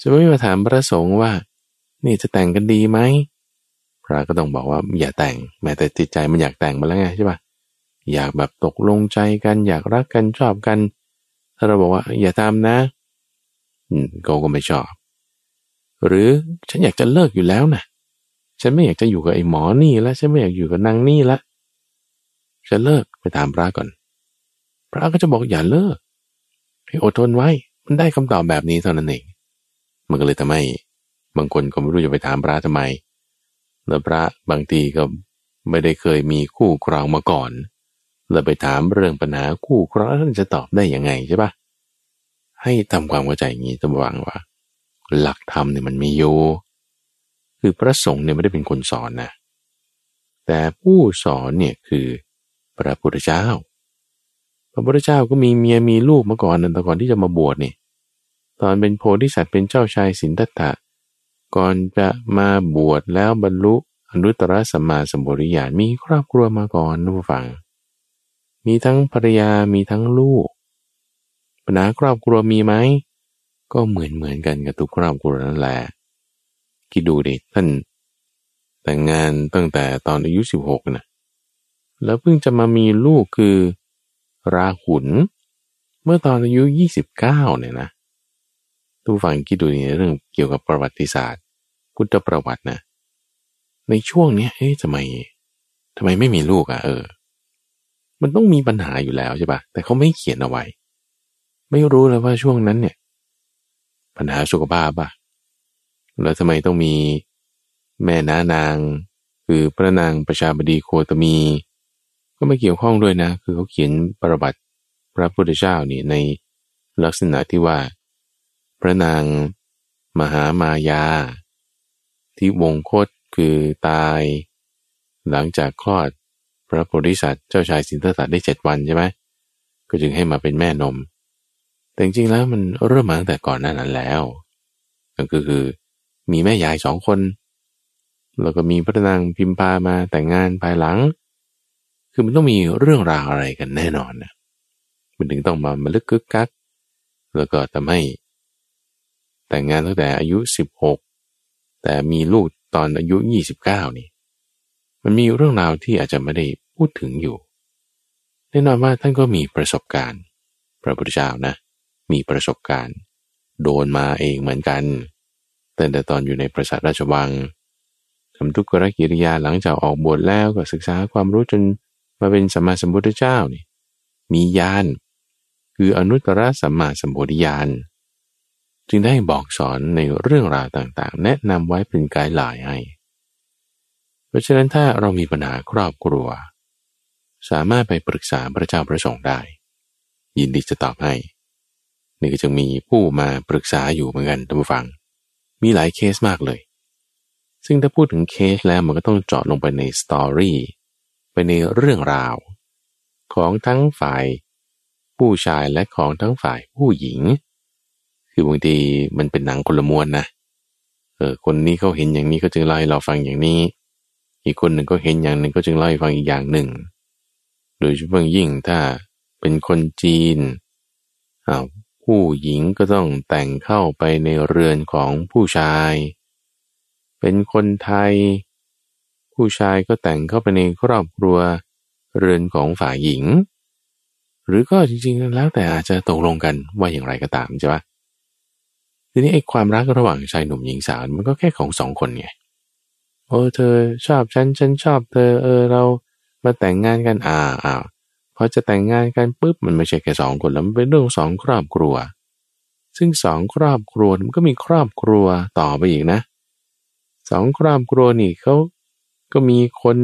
จะไม่มาถามพระสงฆ์ว่า นี่จะแต่งกันดีไหมพระก็ต้องบอกว่าอย่าแต่งแม้แต่จิตใจมันอยากแต่งมาแล้วไงใช่ปะ อยากแบบตกลงใจกัน อยากรักกันชอบกัน ถ้าเราบอกว่า อย่าทำนะเขาก็ไม่ชอบ หรือฉันอยากจะเลิกอยู่แล้วนะฉันไม่อยากจะอยู่กับไอ้หมอนี่แล้วฉันไม่อยากอยู่กับนางนี่ละจะเลิกไปถามพระก่อน พระก็จะบอกอย่าเลิกให้อดทนไว้ มันได้คำตอบแบบนี้เท่านั้นเองมันก็เลยทำให้บางคนก็ไม่รู้จะไปถามพระทำไมแล้วพระบางทีก็ไม่ได้เคยมีคู่ครองมาก่อน เลยไปถามเรื่องปัญหาคู่ครองท่านจะตอบได้ยังไงใช่ปะให้ทำความเข้าใจอย่างนี้ต้องวางว่า หลักธรรมเนี่ยมันมีอยู่คือพระสงฆ์เนี่ยไม่ได้เป็นคนสอนนะแต่ผู้สอนเนี่ยคือพระพุทธเจ้า พระพุทธเจ้าก็มีเมียมีลูกมาก่อนนั่นแต่ก่อนที่จะมาบวชนี่ตอนเป็นโพธิสัตว์เป็นเจ้าชายสินธัตถะก่อนจะมาบวชแล้วบรรลุอนุตตรสัมมาสัมปวิญาณมีครอบครัวมาก่อนนุฟัง มีทั้งภรรยามีทั้งลูก ปัญหาครอบครัวมีไหม ก็เหมือนเหมือนกันกับทุกครอบครัวนั่นแหละ คิดดูดิท่านแต่งงานตั้งแต่ตอนอายุสิบหกนะแล้วเพิ่งจะมามีลูกคือราหุนเมื่อตอนอายุยี่สิบเก้าเนี่ยนะทุกฝังคิดดูในเรื่องเกี่ยวกับประวัติศาสตร์พุทธประวัตินะในช่วงเนี้ยเอ๊ะทำไมทำไมไม่มีลูกอะ่ะเออ มันต้องมีปัญหาอยู่แล้วใช่ปะแต่เขาไม่เขียนเอาไว้ ไม่รู้เลยว่าช่วงนั้นเนี่ย ปัญหาสุขภาพอะแล้วทำไมต้องมีแม่น้านาง คือพระนางประชาบดีโคตมี ก็ไม่เกี่ยวข้องด้วยนะ คือเขาเขียนประวัติพระพุทธเจ้านี่ในลักษณะที่ว่า พระนางมหามายา ที่วงโคตคือตาย หลังจากคลอด พระโพธิสัตว์เจ้าชายสินธัตถะได้เจ็ดวันใช่ไหมก็จึงให้มาเป็นแม่นม แต่จริงๆแล้วมันเริ่มมาตั้งแต่ก่อนหน้านั้นแล้ว ก็คือมีแม่ยายสองคน แล้วก็มีพระนางพิมพามาแต่งงานภายหลัง คือมันต้องมีเรื่องราวอะไรกันแน่นอนนะมันถึงต้องมามาลึกกึกกัก แล้วก็ทำให้แต่งงานตั้งแต่อายุสิบหกแต่มีลูกตอนอายุยี่สิบเก้านี่ มันมีเรื่องราวที่อาจจะไม่ได้พูดถึงอยู่แน่นอนว่าท่านก็มีประสบการณ์ พระพุทธเจ้านะ มีประสบการณ์ โดนมาเองเหมือนกันแต่แต่ตอนอยู่ในปราสาทราชวังทำทุกขกิริยาหลังจากออกบวชแล้วก็ศึกษาความรู้จนมาเป็นสัมมาสัมพุทธเจ้านี่มีญาณคืออนุตตรสัมมาสัมปวิญาณจึงได้บอกสอนในเรื่องราวต่างๆ แนะนำไว้เป็นไกด์ไลน์ให้ ราะฉะนั้นถ้าเรามีปัญหาครอบครัว สามารถไปปรึกษาพระเจ้าพระสงฆ์ได้ ยินดีจะตอบให้ นี่ก็จึงมีผู้มาปรึกษาอยู่เหมือนกันท่านผู้ฟัง มีหลายเคสมากเลย ซึ่งถ้าพูดถึงเคสแล้วมันก็ต้องเจาะลงไปในสตอรี่ไปในเรื่องราว ของทั้งฝ่าย ผู้ชายและของทั้งฝ่ายผู้หญิง คือบางทีมันเป็นหนังคนละมวนนะเออคนนี้เขาเห็นอย่างนี้ก็จึงเล่าให้เราฟังอย่างนี้ อีกคนหนึ่งก็เห็นอย่างหนึ่งก็จึงเล่าให้ฟังอีกอย่างหนึ่ง โดยเฉพาะยิ่งถ้าเป็นคนจีนผู้หญิงก็ต้องแต่งเข้าไปในเรือนของผู้ชาย เป็นคนไทย ผู้ชายก็แต่งเข้าไปในครอบครัวเรือนของฝ่ายหญิง หรือก็จริงๆแล้วแต่อาจจะตกลงกันว่าอย่างไรก็ตามใช่ปะทีนี้ไอ้ความรักระหว่างชายหนุ่มหญิงสาวมันก็แค่ของสองคนไง โอ้เธอชอบฉันฉันชอบเธอเออเรามาแต่งงานกันอ่าอ้าพอจะแต่งงานกันปุ๊บมันไม่ใช่แค่สองคนแล้วมันเป็นเรื่องสองครอบครัว ซึ่งสองครอบครัวมันก็มีครอบครัวต่อไปอีกนะสองครอบครัวนี่เขาก็มีคน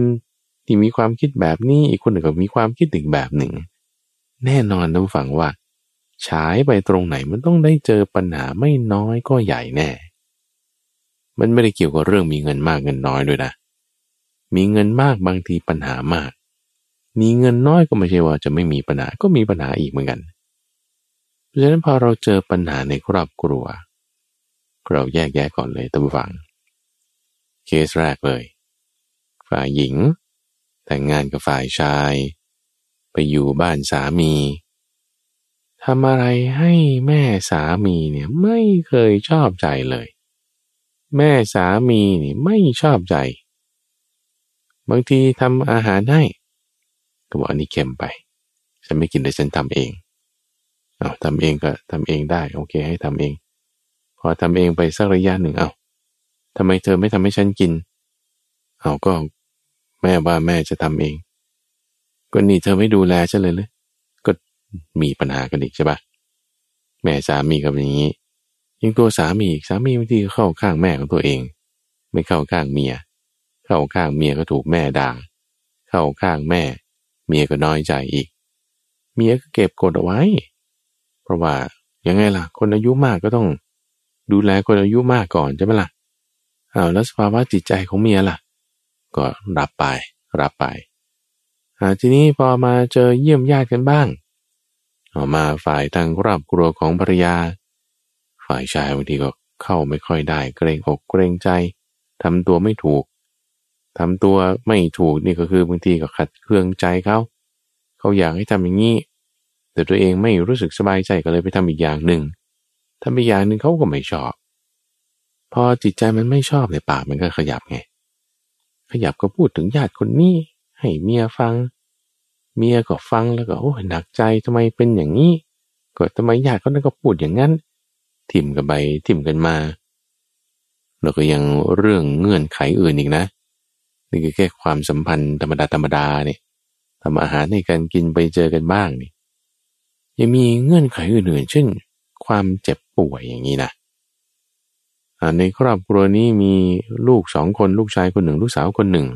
ที่มีความคิดแบบนี้อีกคนหนึ่งก็มีความคิดอีกแบบหนึ่ง แน่นอนท่านฟังว่าฉายไปตรงไหนมันต้องได้เจอปัญหาไม่น้อยก็ใหญ่แน่ มันไม่ได้เกี่ยวกับเรื่องมีเงินมากเงินน้อยด้วยนะ มีเงินมากบางทีปัญหามาก มีเงินน้อยก็ไม่ใช่ว่าจะไม่มีปัญหา ก็มีปัญหาอีกเหมือนกัน เพราะฉะนั้นพอเราเจอปัญหาในครอบครัว เราแยกแยะก่อนเลยตั้งฟัง เคสแรกเลย ฝ่ายหญิง แต่งงานกับฝ่ายชาย ไปอยู่บ้านสามีทำอะไรให้แม่สามีเนี่ยไม่เคยชอบใจเลย แม่สามีนี่ไม่ชอบใจ บางทีทำอาหารให้ก็บอกอันนี้เค็มไป ฉันไม่กินแต่ฉันทำเองเอาทำเองก็ทำเองได้ โอเคให้ทำเอง พอทำเองไปสักระยะหนึ่งเอาทำไมเธอไม่ทำให้ฉันกิน เอาก็แม่ว่าแม่จะทำเอง ก็นี่เธอไม่ดูแลฉันเลยเลยก็มีปัญหากันอีกใช่ปะแม่สามีกับอย่างนี้ ยังตัวสามีสามีบางทีเข้าข้างแม่ของตัวเอง ไม่เข้าข้างเมีย เข้าข้างเมียก็ถูกแม่ด่า เข้าข้างแม่ เมียก็น้อยใจอีก เมียก็เก็บกดเอาไว้ เพราะว่ายังไงล่ะ คนอายุมากก็ต้อง ดูแลคนอายุมากก่อนใช่ไหมล่ะเอาแล้วสภาวะจิตใจของเมียล่ะ ก็รับไปรับไปทีนี้พอมาเจอเยี่ยมญาติกันบ้าง ออกมาฝ่ายทางครอบครัวของภรรยา ฝ่ายชายบางทีก็เข้าไม่ค่อยได้ เกรงอกเกรงใจทำตัวไม่ถูกทำตัวไม่ถูกนี่ก็คือบางทีก็ขัดเครื่องใจเขาเขาอยากให้ทำอย่างนี้แต่ตัวเองไม่รู้สึกสบายใจก็เลยไปทำอีกอย่างหนึ่งทำอีกอย่างหนึ่งเขาก็ไม่ชอบ พอจิตใจมันไม่ชอบในปากมันก็ขยับไง ขยับก็พูดถึงญาติคนนี้ ให้เมียฟัง เมียก็ฟังแล้วก็โอ้หนักใจทำไมเป็นอย่างนี้ก็ทำไมญาติเขานั่นก็พูดอย่างนั้น ทิมกันไปทิมกันมา แล้วก็ยังเรื่องเงื่อนไขอื่นอีกนะ นี่คือแค่ความสัมพันธ์ธรรมดาธรรมดาเนี่ยทำอาหารให้กันกินไปเจอกันบ้างนี่ยังมีเงื่อนไขอื่นๆ เช่น ความเจ็บป่วยอย่างนี้นะในครอบครัวนี้มีลูกสองคนลูกชายคนหนึ่ง ลูกสาวคนหนึ่ง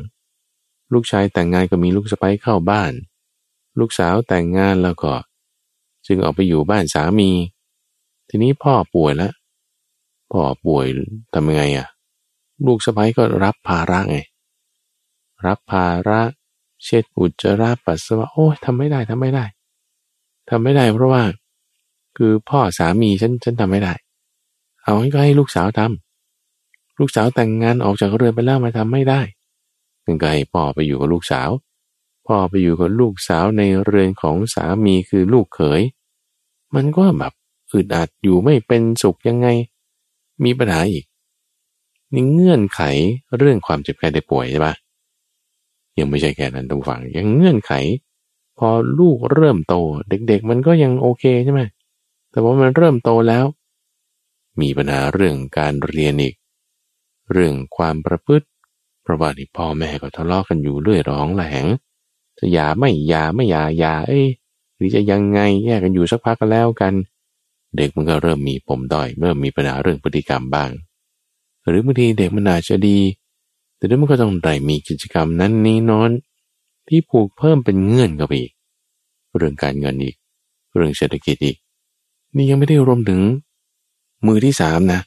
ลูกชายแต่งงานก็มีลูกสะใภ้เข้าบ้าน ลูกสาวแต่งงานแล้วก็ จึงออกไปอยู่บ้านสามี ทีนี้พ่อป่วยแล้วพ่อป่วยทำยังไงอะ่ะ ลูกสะใภ้ก็รับภาระไง รับภาระ เช็ดอุจจาระปัสสาวะ โอ้ยทำไม่ได้ทำไม่ได้ทำไม่ได้ เพราะว่า คือพ่อสามีฉันฉันทำไม่ได้ เอาให้ก็ให้ลูกสาวทำลูกสาวแต่งงานออกจากเรือนไปแล้วมาทำไม่ได้ถึงก็ให้พ่อไปอยู่กับลูกสาว พ่อไปอยู่กับลูกสาวในเรือนของสามีคือลูกเขย มันก็แบบ อึดอัดอยู่ไม่เป็นสุขยังไง มีปัญหาอีกนี่เงื่อนไขเรื่องความเจ็บไข้ได้ป่วยใช่ปะยังไม่ใช่แค่นั้นตรงฝั่งยังเงื่อนไข พอลูกเริ่มโต เด็ก ๆ มันก็ยังโอเคใช่ไหมแต่ว่ามันเริ่มโตแล้ว มีปัญหาเรื่องการเรียนอีก เรื่องความประพฤติเพราะว่าที่พ่อแม่ก็ทะเลาะกันอยู่เรื่อยร้องแหลงจะหย่าไม่หย่าไม่หย่าหย่าเอ้ยหรือจะยังไงแยกกันอยู่สักพักก็แล้วกัน เด็กมันก็เริ่มมีปมด้อยเริ่มมีปัญหาเรื่องพฤติกรรมบ้าง หรือบางทีเด็กมันอาจจะดี แต่ด้วยมันก็ต้องได้มีกิจกรรมนั้นนี้นอนที่ผูกเพิ่มเป็นเงื่อนกับอีก เรื่องการเงินอีก เรื่องเศรษฐกิจอีก นี่ยังไม่ได้รวมถึง มือที่สามนะ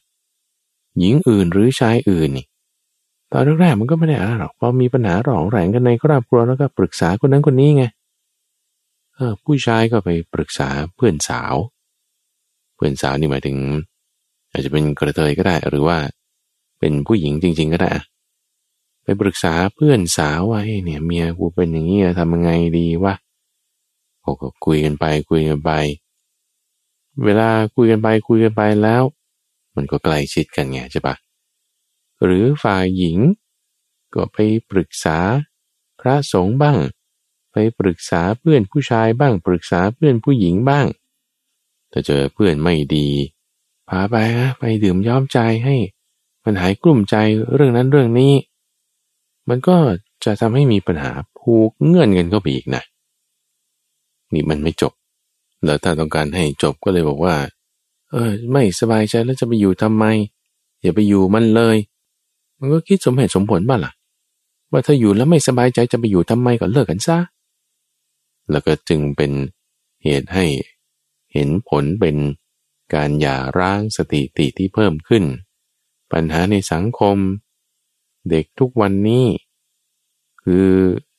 หญิงอื่นหรือชายอื่นนี่ตอนแรกๆมันก็ไม่ได้อะไรหรอกพอมีปัญหาหลองแหลงกันในครอบครัวแล้วก็ปรึกษาคนนั้นคนนี้ไงเออผู้ชายก็ไปปรึกษาเพื่อนสาว พื่อนสาวนี่หมายถึง อาจจะเป็นกระเทยก็ได้ หรือว่าเป็นผู้หญิงจริง ๆ ก็ได้ไปปรึกษาเพื่อนสาวว่าเนี่ยเมียกูเป็นอย่างนี้ทำยังไงดีวะโอ้ก็คุยกันไป คุยกันไป เวลาคุยกันไปคุยกันไปแล้ว มันก็ใกล้ชิดกันไงใช่ปะหรือฝ่ายหญิง ก็ไปปรึกษาพระสงฆ์บ้าง ไปปรึกษาเพื่อนผู้ชายบ้าง ปรึกษาเพื่อนผู้หญิงบ้าง ถ้าเจอเพื่อนไม่ดีพาไปนะไปดื่มย้อมใจให้มันหายกลุ่มใจเรื่องนั้นเรื่องนี้ มันก็จะทำให้มีปัญหาผูกเงื่อนกันก็ไปอีกนะนี่มันไม่จบ แล้วถ้าต้องการให้จบก็เลยบอกว่า เออ ไม่สบายใจแล้วจะไปอยู่ทำไม อย่าไปอยู่มันเลย มันก็คิดสมเหตุสมผลบ้างล่ะ ว่าถ้าอยู่แล้วไม่สบายใจจะไปอยู่ทำไมก็เลิกกันซะแล้วก็จึงเป็นเหตุให้ เห็นผลเป็นการหย่าร้างสติติที่เพิ่มขึ้น ปัญหาในสังคม เด็กทุกวันนี้ คือ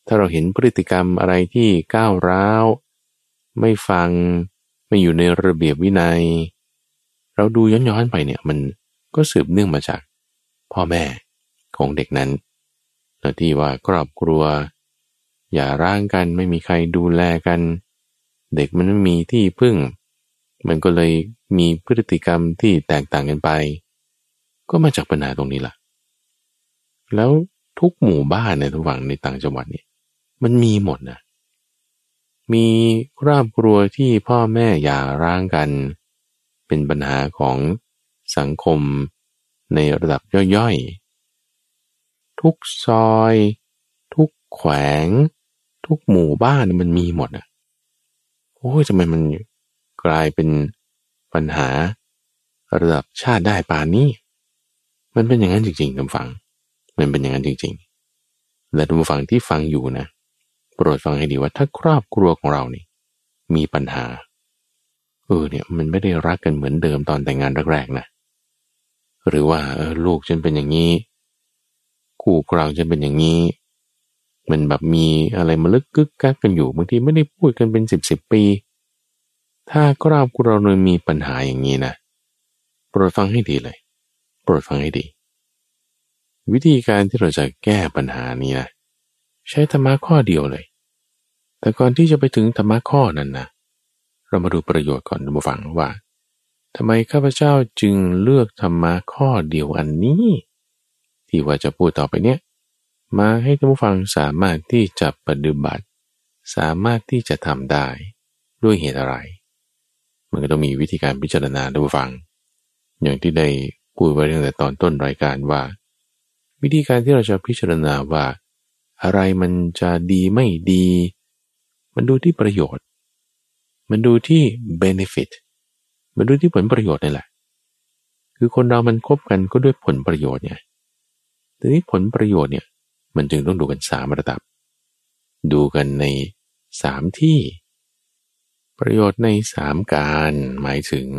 ถ้าเราเห็นพฤติกรรมอะไรที่ก้าวร้าว ไม่ฟังไม่อยู่ในระเบียบวินัย เราดูย้อนๆไปเนี่ยมันก็สืบเนื่องมาจากพ่อแม่ของเด็กนั้นและที่ว่าครอบครัว อย่าร่างกันไม่มีใครดูแลกัน เด็กมันไม่มีที่พึ่ง มันก็เลยมีพฤติกรรมที่แตกต่างกันไป ก็มาจากปัญหาตรงนี้ล่ะ แล้วทุกหมู่บ้านในทุกฝั่งในต่างจังหวัดนี่มันมีหมดนะ มีครอบครัวที่พ่อแม่อย่าร้างกัน เป็นปัญหาของสังคมในระดับย่อยๆ ทุกซอย ทุกแขวง ทุกหมู่บ้านมันมีหมดอะ โอ้ยทำไมมัน กลายเป็นปัญหาระดับชาติได้ป่านนี้ มันเป็นอย่างนั้นจริงๆท่านฟัง มันเป็นอย่างนั้นจริงๆ และท่านฟังที่ฟังอยู่นะ โปรดฟังให้ดีว่าถ้าครอบครัวของเรานี่ มีปัญหา เออเนี่ยมันไม่ได้รักกันเหมือนเดิมตอนแต่งงานแรกๆนะ หรือว่าเออลูกฉันเป็นอย่างนี้คู่ครองฉันเป็นอย่างนี้ มันแบบมีอะไรมาลึกกึกกักกันอยู่บางทีไม่ได้พูดกันเป็นสิบสิบปี ถ้าครอบครัวเรามีปัญหาอย่างนี้นะโปรดฟังให้ดีเลย โปรดฟังให้ดี วิธีการที่เราจะแก้ปัญหานี้นะใช้ธรรมะข้อเดียวเลย แต่ก่อนที่จะไปถึงธรรมะข้อนั้นนะเรามาดูประโยชน์ก่อนมาฟังว่าทำไมข้าพเจ้าจึงเลือกธรรมะข้อเดียวอันนี้ ที่ว่าจะพูดต่อไปเนี้ยมาให้ท่านผู้ฟังสามารถที่จะปฏิบัติ สามารถที่จะทำได้ด้วยเหตุอะไร มันก็ต้องมีวิธีการพิจารณาดูฟัง อย่างที่ได้พูดไว้ตั้งแต่ตอนต้นรายการว่า วิธีการที่เราจะพิจารณาว่า อะไรมันจะดีไม่ดี มันดูที่ประโยชน์ มันดูที่ benefit มันดูที่ผลประโยชน์นี่แหละ คือคนเรามันคบกันก็ด้วยผลประโยชน์ไงแต่นี้ผลประโยชน์เนี่ย มันจึงต้องดูกันสามระดับ ดูกันในสามที่ ประโยชน์ในสามการหมายถึง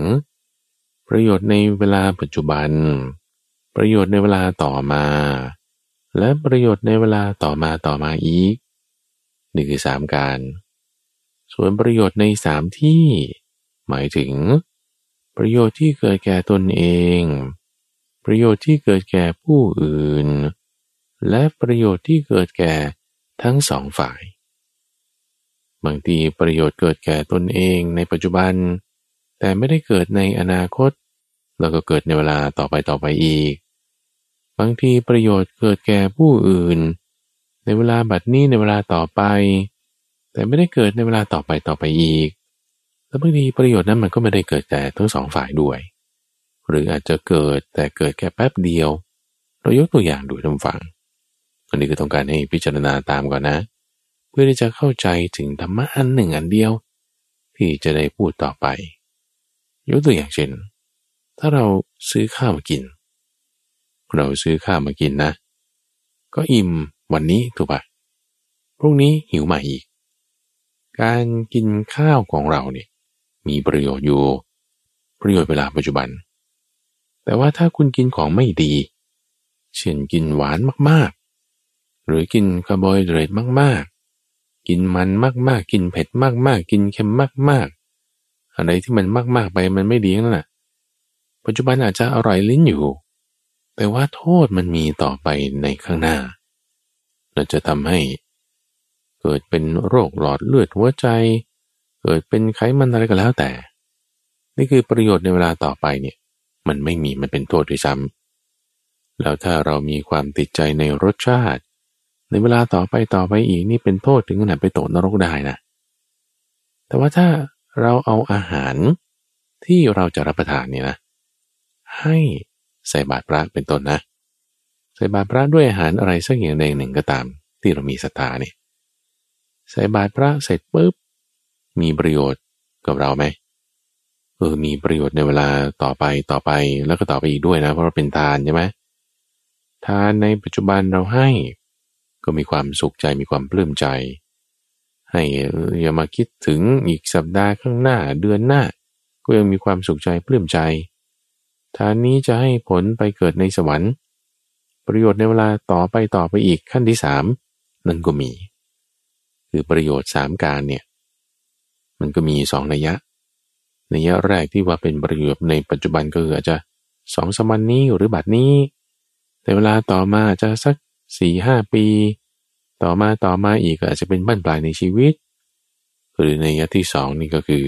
ประโยชน์ในเวลาปัจจุบัน ประโยชน์ในเวลาต่อมา และประโยชน์ในเวลาต่อมาต่อมาอีกนี่คือสามการ ส่วนประโยชน์ในสามที่ หมายถึง ประโยชน์ที่เกิดแก่ตนเอง ประโยชน์ที่เกิดแก่ผู้อื่น และประโยชน์ที่เกิดแก่ทั้งสองฝ่าย บางทีประโยชน์เกิดแก่ตนเองในปัจจุบัน แต่ไม่ได้เกิดในอนาคต แล้วก็เกิดในเวลาต่อไปต่อไปอีก บางทีประโยชน์เกิดแก่ผู้อื่น ในเวลาบัดนี้ในเวลาต่อไป แต่ไม่ได้เกิดในเวลาต่อไปต่อไปอีก แล้วบางทีประโยชน์นั้นมันก็ไม่ได้เกิดแต่ทั้งสองฝ่ายด้วย หรืออาจจะเกิดแต่เกิดแค่แป๊บเดียว เรายกตัวอย่างดูท่านฟังอันนี้คือต้องการให้พิจารณาตามก่อนนะ เพื่อที่จะเข้าใจถึงธรรมะอันหนึ่งอันเดียว ที่จะได้พูดต่อไป ยกตัวอย่างเช่น ถ้าเราซื้อข้าวมากิน เราซื้อข้าวมากินนะ ก็อิ่มวันนี้ถูกปะพรุ่งนี้หิวใหม่อีก การกินข้าวของเราเนี่ยมีประโยชน์อยู่ประโยชน์เวลาปัจจุบัน แต่ว่าถ้าคุณกินของไม่ดี เช่นกินหวานมากๆ หรือกินคาร์โบไฮเดรตมาก กินมันมากๆ กินเผ็ดมากๆ กินเค็มมากๆ อะไรที่มันมากๆไปมันไม่ดีนั่นแหละปัจจุบันอาจจะอร่อยลิ้นอยู่ แต่ว่าโทษมันมีต่อไปในข้างหน้า เราจะทำให้ เกิดเป็นโรคหลอดเลือดหัวใจ เกิดเป็นไขมันอะไรก็แล้วแต่ นี่คือประโยชน์ในเวลาต่อไปเนี่ย มันไม่มีมันเป็นโทษด้วยซ้ำแล้วถ้าเรามีความติดใจในรสชาติ ในเวลาต่อไปต่อไปอีกนี่เป็นโทษถึงขนาดไปตกนรกได้นะ แต่ว่าถ้าเราเอาอาหารที่เราจะรับประทานเนี่ยนะ ให้ใส่บาตรพระเป็นต้นนะ ใส่บาตรพระด้วยอาหารอะไรสักอย่างใดหนึ่งก็ตาม ที่เรามีศรัทธาเนี่ยใส่บาตรพระเสร็จปุ๊บมีประโยชน์กับเราไหมเออมีประโยชน์ในเวลาต่อไปต่อไปแล้วก็ต่อไปอีกด้วยนะ เพราะเราเป็นทานใช่ไหมทานในปัจจุบันเราให้ ก็มีความสุขใจมีความปลื้มใจ ให้อย่ามาคิดถึงอีกสัปดาห์ข้างหน้าเดือนหน้า ก็ยังมีความสุขใจปลื้มใจทานนี้จะให้ผลไปเกิดในสวรรค์ ประโยชน์ในเวลาต่อไปต่อไปอีกขั้นที่สามนั่นก็มี คือประโยชน์สามการเนี่ยมันก็มีสองนัยยะนัยยะแรกที่ว่าเป็นประโยชน์ในปัจจุบันก็คืออาจจะสองสมันนี้หรือบัดนี้ แต่เวลาต่อมาจะสัก สี่ห้าปี ต่อมาต่อมาอีกอาจจะเป็นบั้นปลายในชีวิต หรือในยะที่สองนี่ก็คือ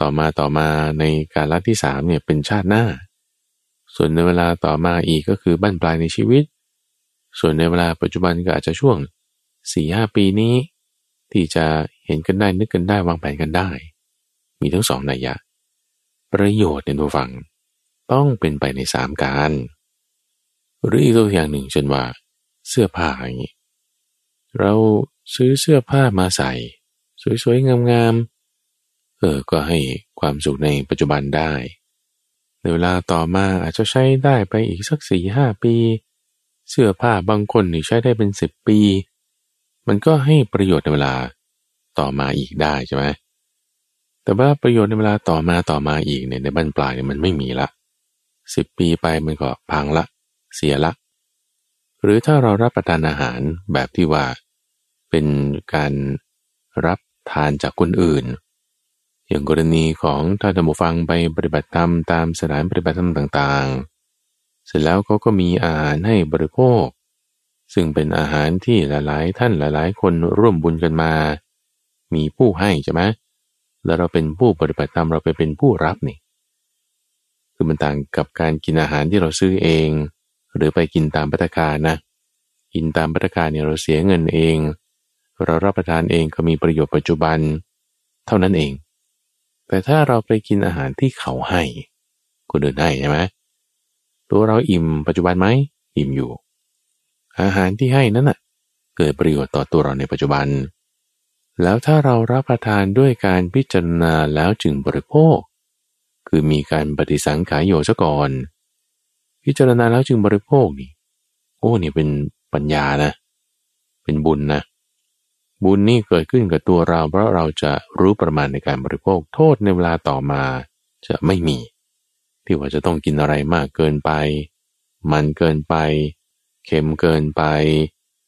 ต่อมาต่อมาในการละที่สามเนี่ยเป็นชาติหน้า ส่วนในเวลาต่อมาอีกก็คือบั้นปลายในชีวิต ส่วนในเวลาปัจจุบันก็อาจจะช่วงสี่ห้าปีนี้ ที่จะเห็นกันได้นึกกันได้วางแผนกันได้ มีทั้งสองนัยยะ ประโยชน์ในตัวฟัง ต้องเป็นไปในสามการ หรืออีกตัวอย่างหนึ่งเช่นว่า เสื้อผ้าอย่างนี้เราซื้อเสื้อผ้ามาใส่ สวยๆงามๆเออก็ให้ความสุขในปัจจุบันได้ในเวลาต่อมาอาจจะใช้ได้ไปอีกสักสี่ห้าปี เสื้อผ้าบางคนนี่ใช้ได้เป็นสิบปี มันก็ให้ประโยชน์ในเวลาต่อมาอีกได้ใช่ไหมแต่ว่าประโยชน์ในเวลาต่อมาต่อมาอีกเนี่ยในบั้นปลายเนี่ยมันไม่มีละสิบปีไปมันก็พังละ เสียละ หรือถ้าเรารับประทานอาหารแบบที่ว่า เป็นการรับทานจากคนอื่น อย่างกรณีของถ้านธรรมฟังไปปฏิบัติธรรมตามสถานปฏิบัติธรรมต่างๆ เสร็จแล้วเขาก็มีอาหารให้บริโภค ซึ่งเป็นอาหารที่หลายๆ ท่านหลายๆ คนร่วมบุญกันมา มีผู้ให้ใช่ไหมแล้วเราเป็นผู้ปฏิบัติธรรมเราไปเป็นผู้รับนี่คือมันต่างกับการกินอาหารที่เราซื้อเอง หรือไปกินตามพัตคานะ กินตามพัตคาเนี่ยเราเสียเงินเอง เรารับประทานเองก็มีประโยชน์ปัจจุบัน เท่านั้นเอง แต่ถ้าเราไปกินอาหารที่เขาให้คนอื่นให้ใช่ไหมตัวเราอิ่มปัจจุบันไหมอิ่มอยู่ อาหารที่ให้นั้นน่ะ เกิดประโยชน์ต่อตัวเราในปัจจุบัน แล้วถ้าเรารับประทานด้วยการพิจารณาแล้วจึงบริโภค คือมีการปฏิสังขายโยซะก่อน พิจารณาแล้วจึงบริโภคนี่ โอ้เนี่ยเป็นปัญญานะ เป็นบุญนะ บุญนี่เกิดขึ้นกับตัวเราเพราะเราจะรู้ประมาณในการบริโภค โทษในเวลาต่อมาจะไม่มี ที่ว่าจะต้องกินอะไรมากเกินไป มันเกินไป เค็มเกินไป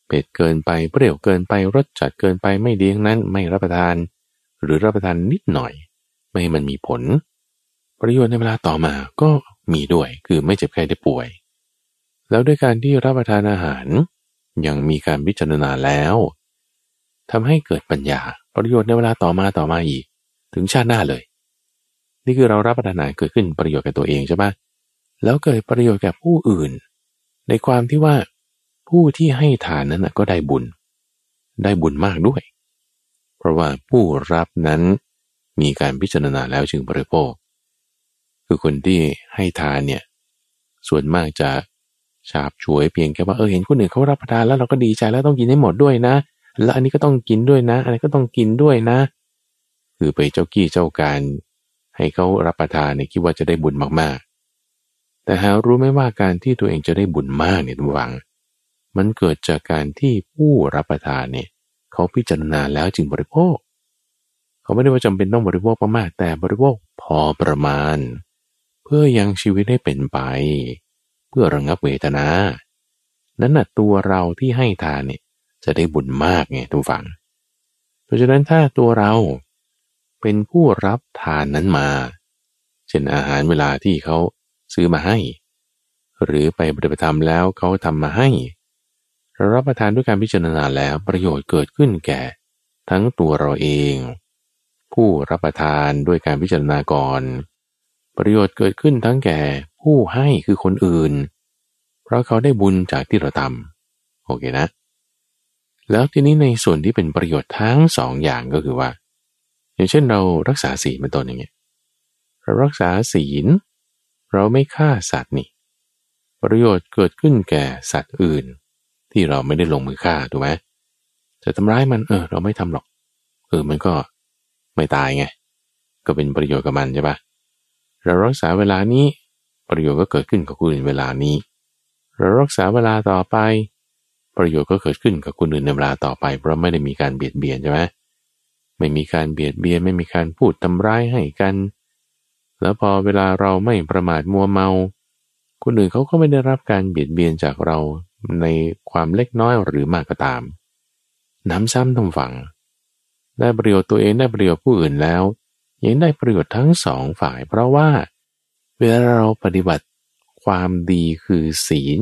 เผ็ดเกินไป เปรี้ยวเกินไป รสจัดเกินไป ไม่ดีทั้งนั้น ไม่รับประทาน หรือรับประทานนิดหน่อย ไม่มันมีผล ประโยชน์ในเวลาต่อมาก็มีด้วยคือไม่เจ็บไข้ได้ป่วย แล้วด้วยการที่รับประทานอาหารยังมีการพิจารณาแล้วทำให้เกิดปัญญาประโยชน์ในเวลาต่อมาต่อมาอีก ถึงชาติหน้าเลย นี่คือเรารับประทานอาหารเกิดขึ้นประโยชน์กับตัวเองใช่ปะแล้วเกิดประโยชน์แก่ผู้อื่น ในความที่ว่าผู้ที่ให้ทานนั้นก็ได้บุญ ได้บุญมากด้วย เพราะว่าผู้รับนั้นมีการพิจารณาแล้วจึงบริโภค คือคนที่ให้ทานเนี่ย ส่วนมากจะฉาบฉวยเพียงแค่ว่าเออเห็นคนอื่นเขารับประทานแล้วเราก็ดีใจแล้วต้องกินให้หมดด้วยนะ แล้วอันนี้ก็ต้องกินด้วยนะ อันนี้ก็ต้องกินด้วยนะ คือไปเจ้ากี้เจ้าการ ให้เขารับประทานเนี่ยคิดว่าจะได้บุญมากแต่หารู้ไหมว่าการที่ตัวเองจะได้บุญมากเนี่ยทุกฝัง มันเกิดจากการที่ผู้รับประทานเนี่ยเขาพิจารณาแล้วจึงบริโภค เขาไม่ได้ว่าจำเป็นต้องบริโภคมากแต่บริโภคพอประมาณ เพื่อยังชีวิตให้เป็นไป เพื่อระงับเวทนา นั้นน่ะตัวเราที่ให้ทานเนี่ยจะได้บุญมากไงทุกฝัง เพราะฉะนั้นถ้าตัวเราเป็นผู้รับทานนั้นมา เช่นอาหารเวลาที่เขาซื้อมาให้ หรือไปปฏิบัติธรรมแล้วเขาทำมาให้เรารับประทานด้วยการพิจารณาแล้วประโยชน์เกิดขึ้นแก่ ทั้งตัวเราเอง ผู้รับประทานด้วยการพิจารณาก่อน ประโยชน์เกิดขึ้นทั้งแก่ผู้ให้คือคนอื่น เพราะเขาได้บุญจากที่เราทำโอเคนะ แล้วทีนี้ในส่วนที่เป็นประโยชน์ทั้งสองอย่างก็คือว่า อย่างเช่นเรารักษาศีลเป็นต้นอย่างเงี้ยเรารักษาศีล เราไม่ฆ่าสัตว์นี่ ประโยชน์เกิดขึ้นแก่สัตว์อื่น ที่เราไม่ได้ลงมือฆ่าถูกไหมจะทำร้ายมันเออ เราไม่ทำหรอกเออมันก็ไม่ตายไง ก็เป็นประโยชน์กับมันใช่ปะ เรารักษาเวลานี้ ประโยชน์ก็เกิดขึ้นกับคนอื่นเวลานี้ เรารักษาเวลาต่อไป ประโยชน์ก็เกิดขึ้นกับคนอื่นในเวลาต่อไป เพราะไม่ได้มีการเบียดเบียนใช่ไหมไม่มีการเบียดเบียนไม่มีการพูดทำร้ายให้กัน แล้วพอเวลาเราไม่ประมาทมัวเมา คนอื่นเขาก็ไม่ได้รับการเบียดเบียนจากเราในความเล็กน้อยหรือมากก็ตาม น้ำซ้ำทำฝัง ได้ประโยชน์ตัวเองได้ประโยชน์ผู้อื่นแล้ว ยังได้ประโยชน์ทั้งสองฝ่าย เพราะว่าเวลาเราปฏิบัติความดีคือศีล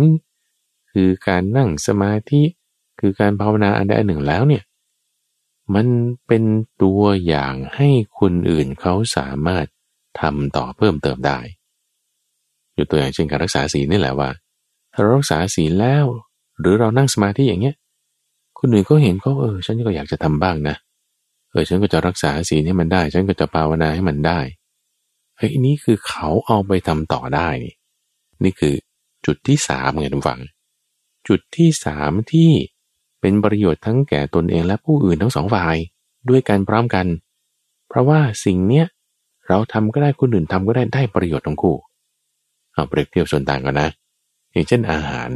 คือการนั่งสมาธิคือการภาวนาอันใดอันหนึ่งแล้วเนี่ยมันเป็นตัวอย่างให้คนอื่นเขาสามารถทำต่อเพิ่มเติมได้อยู่ตัวอย่างเช่นการรักษาศีลนี่แหละว่าถ้ารักษาศีลแล้ว หรือเรานั่งสมาธิอย่างเงี้ยคนอื่นก็เห็นก็เออฉันก็อยากจะทำบ้างนะ เออฉันก็จะรักษาศีลให้มันได้ ฉันก็จะภาวนาให้มันได้เฮ้ยนี่คือเขาเอาไปทำต่อได้นี่นี่คือจุดที่สามไงทุกฝัง จุดที่สามที่เป็นประโยชน์ทั้งแก่ตนเองและผู้อื่นทั้งสองฝ่ายด้วยกันพร้อมกัน เพราะว่าสิ่งเนี้ยเราทำก็ได้คนอื่นทำก็ได้ได้ประโยชน์ทั้งคู่เอาเปรียบเทียบส่วนต่างกันนะ อย่างเช่นอาหาร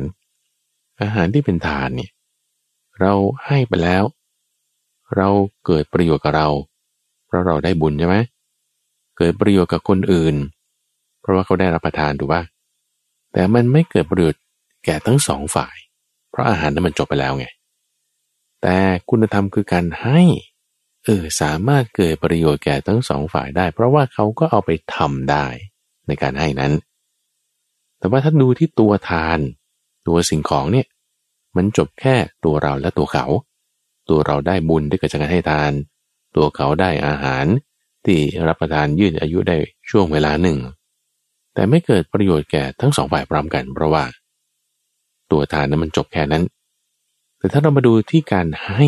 อาหารที่เป็นทานเนี่ยเราให้ไปแล้ว เราเกิดประโยชน์กับเรา เพราะเราได้บุญใช่ไหมเกิดประโยชน์กับคนอื่น เพราะว่าเขาได้รับประทานถูกป่ะแต่มันไม่เกิดประโยชน์แก่ทั้งสองฝ่าย เพราะอาหารนั้นมันจบไปแล้วไง แต่คุณธรรมคือการให้เออสามารถเกิดประโยชน์แก่ทั้งสองฝ่ายได้ เพราะว่าเขาก็เอาไปทำได้ในการให้นั้น แต่ว่าถ้าดูที่ตัวทาน ตัวสิ่งของเนี่ย มันจบแค่ตัวเราและตัวเขา ตัวเราได้บุญที่เกิดจากการให้ทาน ตัวเขาได้อาหาร ที่รับประทานยืดอายุได้ช่วงเวลาหนึ่ง แต่ไม่เกิดประโยชน์แก่ทั้งสองฝ่ายพร้อมกัน เพราะว่า ตัวทานนั้นมันจบแค่นั้น แต่ถ้าเรามาดูที่การให้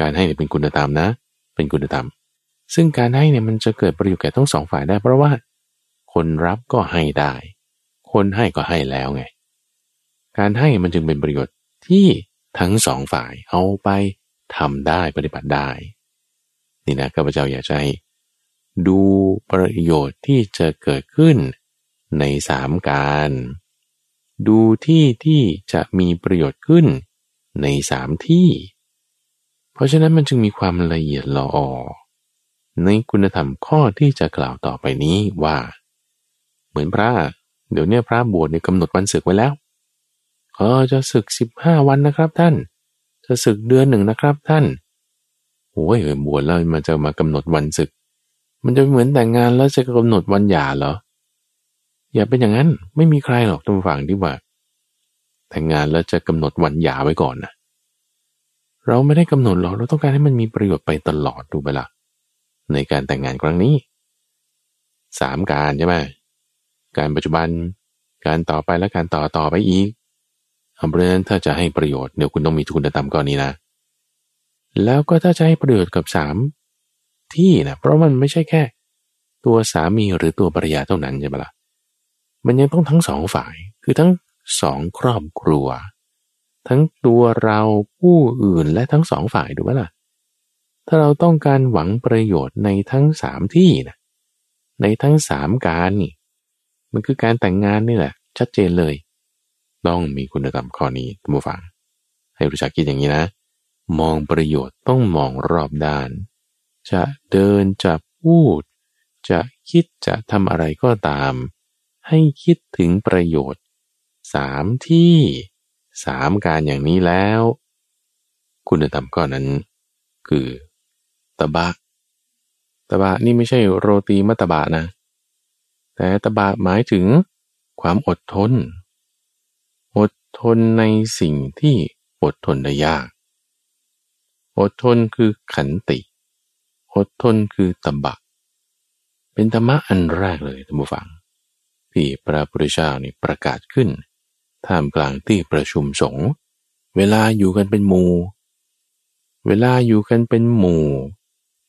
การให้เนี่ยเป็นคุณธรรมนะ เป็นคุณธรรม ซึ่งการให้เนี่ยมันจะเกิดประโยชน์แก่ทั้งสองฝ่ายได้ เพราะว่า คนรับก็ให้ได้ คนให้ก็ให้แล้วไง การให้มันจึงเป็นประโยชน์ที่ ทั้งสองฝ่ายเอาไปทำได้ปฏิบัติได้ นี่นะข้าพเจ้าอยากให้ดูประโยชน์ที่จะเกิดขึ้นในสามการ ดูที่ที่จะมีประโยชน์ขึ้นในสามที่ เพราะฉะนั้นมันจึงมีความละเอียดละออในคุณธรรมข้อที่จะกล่าวต่อไปนี้ว่า เหมือนพระ เดี๋ยวนี้พระบวชในกำหนดวันศึกไว้แล้ว เออจะศึกสิบห้าวันนะครับท่าน จะศึกเดือนหนึ่งนะครับท่านโอ้ยบวชแล้วมันจะมากำหนดวันศึก มันจะเหมือนแต่งงานแล้วจะกำหนดวันหย่าเหรอ อย่าเป็นอย่างนั้นไม่มีใครหรอกทุกฝั่งที่ว่า แต่งงานแล้วจะกำหนดวันหย่าไว้ก่อนนะเราไม่ได้กำหนดหรอกเราต้องการให้มันมีประโยชน์ไปตลอดดูไปละในการแต่งงานครั้งนี้สามการใช่ไหมการปัจจุบัน การต่อไปและการต่อต่อไปอีก เพราะฉะนั้นถ้าจะให้ประโยชน์เดี๋ยวคุณต้องมีคุณธรรมก้อนนี้นะ แล้วก็ถ้าจะให้ประโยชน์กับสามที่นะเพราะมันไม่ใช่แค่ ตัวสามีหรือตัวภรรยาเท่านั้นใช่ไหมละ่ะมันยังต้องทั้งสองฝ่ายคือทั้งสองครอบครัว ทั้งตัวเราผู้อื่นและทั้งสองฝ่ายดูไหมล่ะ ถ้าเราต้องการหวังประโยชน์ในทั้งสามที่นะในทั้งสามการนี่มันคือการแต่งงานนี่แหละ ชัดเจนเลย ต้องมีคุณธรรมข้อนี้ท่านผู้ฟัง ให้รู้จักคิดอย่างนี้นะ มองประโยชน์ต้องมองรอบด้าน จะเดินจะพูด จะคิดจะทำอะไรก็ตาม ให้คิดถึงประโยชน์สามที่สามการอย่างนี้แล้ว คุณธรรมข้อนั้น คือตบะตบะนี่ไม่ใช่โรตีมัตบะนะ แต่ตบะหมายถึงความอดทน ทนในสิ่งที่อดทนได้ยาก อดทนคือขันติ อดทนคือตบะเป็นธรรมะอันแรกเลยท่านผู้ฟัง ที่พระพุทธเจ้านี่ประกาศขึ้น ท่ามกลางที่ประชุมสงฆ์เวลาอยู่กันเป็นหมู่ เวลาอยู่กันเป็นหมู่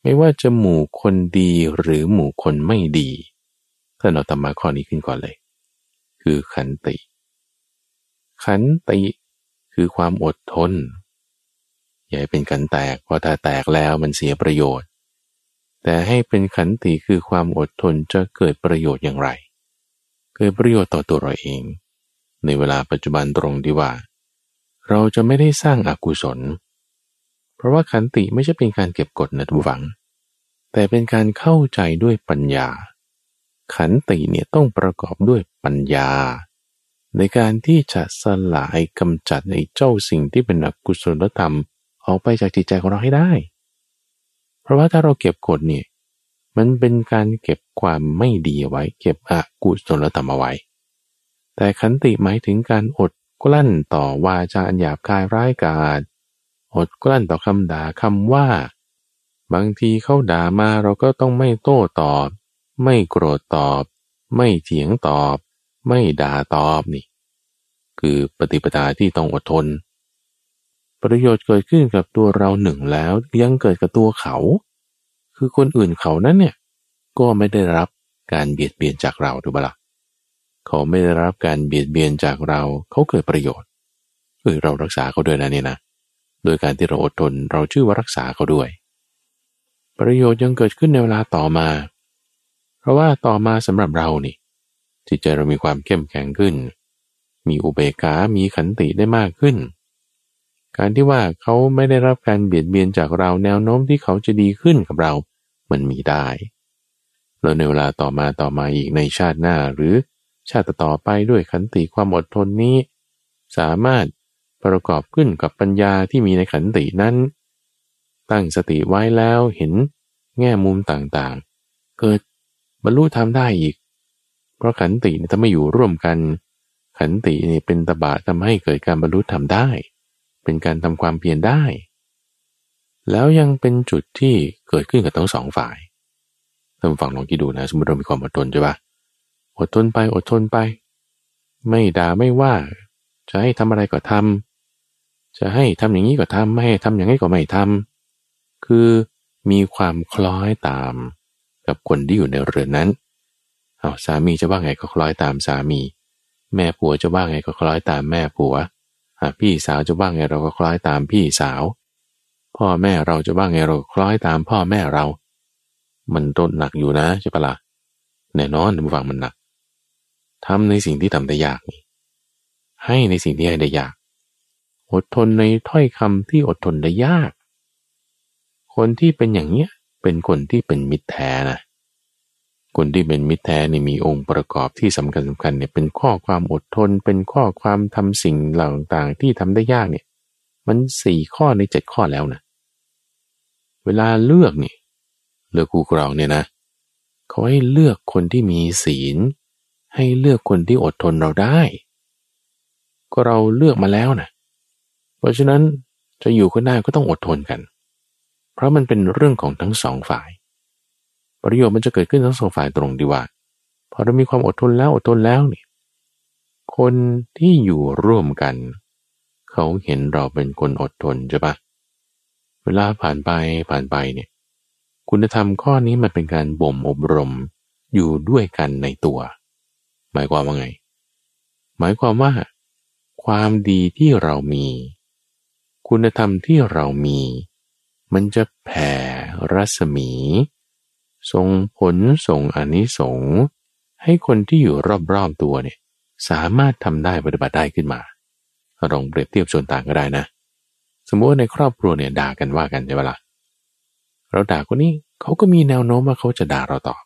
ไม่ว่าจะหมู่คนดีหรือหมู่คนไม่ดีท่านเอาธรรมะข้อนี้ขึ้นก่อนเลย คือขันติ ขันติคือความอดทน อย่าให้เป็นกันแตก เพราะถ้าแตกแล้วมันเสียประโยชน์ แต่ให้เป็นขันติคือความอดทนจะเกิดประโยชน์อย่างไร เกิดประโยชน์ต่อตัวเราเอง ในเวลาปัจจุบันตรงที่ว่า เราจะไม่ได้สร้างอากุศล เพราะว่าขันติไม่ใช่เป็นการเก็บกดนะทุกฝัง แต่เป็นการเข้าใจด้วยปัญญา ขันติเนี่ยต้องประกอบด้วยปัญญา ในการที่จะสลายกำจัดในเจ้าสิ่งที่เป็นอกุศลธรรมออกไปจากจิตใจของเราให้ได้ เพราะว่าถ้าเราเก็บกดเนี่ยมันเป็นการเก็บความไม่ดีไว้ เก็บอกุศลธรรมเอาไว้ แต่ขันติหมายถึงการอดกลั้นต่อวาจาอันหยาบคายร้ายกาจอดกลั้นต่อคำด่าคำว่า บางทีเขาด่ามาเราก็ต้องไม่โต้ตอบ ไม่โกรธตอบ ไม่เถียงตอบ ไม่ด่าตอบนี่ คือปฏิปทาที่ต้องอดทน ประโยชน์เกิดขึ้นกับตัวเราหนึ่งแล้วยังเกิดกับตัวเขา คือคนอื่นเขานั้นเนี่ย ก็ไม่ได้รับการเบียดเบียนจากเราถูกปะละ่ะเขาไม่ได้รับการเบียดเบียนจากเราเขาเกิดประโยชน์เออเรารักษาเขาด้วยนะเนี่ยนะโดยการที่เราอดทนเราชื่อว่ารักษาเขาด้วย ประโยชน์ยังเกิดขึ้นในเวลาต่อมา เพราะว่าต่อมาสำหรับเรานี่ จิตใจเรามีความเข้มแข็งขึ้น มีอุเบกขา มีขันติได้มากขึ้น การที่ว่าเขาไม่ได้รับการเบียดเบียนจากเราแนวโน้มที่เขาจะดีขึ้นกับเรา มันมีได้ แล้วในเวลาต่อมาต่อมาอีกในชาติหน้าหรือชาติต่อไปด้วยขันติความอดทนนี้ สามารถประกอบขึ้นกับปัญญาที่มีในขันตินั้น ตั้งสติไว้แล้วเห็นแง่มุมต่างๆ เกิดบรรลุธรรมได้อีก เพราะขันติถ้าไม่อยู่ร่วมกัน ขันตินี่เป็นตบะทำให้เกิดการบรรลุธรรมได้ เป็นการทำความเพียรได้ แล้วยังเป็นจุดที่เกิดขึ้นกับทั้งสองฝ่ายท่านฟังลองคิดดูนะ สมมติเรามีความอดทนใช่ปะอดทนไปอดทนไป ไม่ด่าไม่ว่า จะให้ทำอะไรก็ทำจะให้ทำอย่างนี้ก็ทำไม่ให้ทำอย่างนี้ก็ไม่ทำคือมีความคล้อยตามกับคนที่อยู่ในเรือนนั้น เอาสามีจะว่าไงก็คล้อยตามสามี แม่ผัวจะว่าไงก็คล้อยตามแม่ผัวพี่สาวจะว่าไงเราก็คล้อยตามพี่สาว พ่อแม่เราจะว่าไงเราคล้อยตามพ่อแม่เรา มันต้นหนักอยู่นะใช่ปะละ่ะแน่นอนผู้ฟังมันหนักทำในสิ่งที่ทำได้ยากนี่ให้ในสิ่งที่ให้ได้ยาก อดทนในถ้อยคำที่อดทนได้ยาก คนที่เป็นอย่างเนี้ยเป็นคนที่เป็นมิตรแท้นะ คนที่เป็นมิตรแท้นี่มีองค์ประกอบที่สำคัญสำคัญเนี่ยเป็นข้อความอดทน เป็นข้อความทำสิ่งเหล่าต่างๆที่ทำได้ยากเนี่ย มันสี่ข้อในเจ็ดข้อแล้วนะ เวลาเลือกนี่ เลือกคู่ครองเนี่ยนะเขาให้เลือกคนที่มีศีล ให้เลือกคนที่อดทนเราได้ ก็เราเลือกมาแล้วนะเพราะฉะนั้นจะอยู่กันได้ก็ต้องอดทนกัน เพราะมันเป็นเรื่องของทั้งสองฝ่าย ประโยชน์มันจะเกิดขึ้นทั้งสองฝ่ายตรงดีว่าพอเรามีความอดทนแล้วอดทนแล้วนี่คนที่อยู่ร่วมกัน เขาเห็นเราเป็นคนอดทนใช่ปะเวลาผ่านไปผ่านไปเนี่ย คุณธรรมข้อนี้มันเป็นการบ่มอบรมอยู่ด้วยกันในตัว หมายความว่าไง หมายความว่า ความดีที่เรามี คุณธรรมที่เรามี มันจะแผ่รัศมี ส่งผลส่งอนนิสงส์ให้คนที่อยู่รอบๆตัวเนี่ยสามารถทำได้ปฏิบัติได้ขึ้นมาลองเปรียบเทียบส่วนต่างก็ได้นะ สมมติว่าในครอบครัวเนี่ยด่ากันว่ากันใช่ไหมละ่ะเราด่าคนนี้เขาก็มีแนวโน้มว่าเขาจะด่าเราตอบ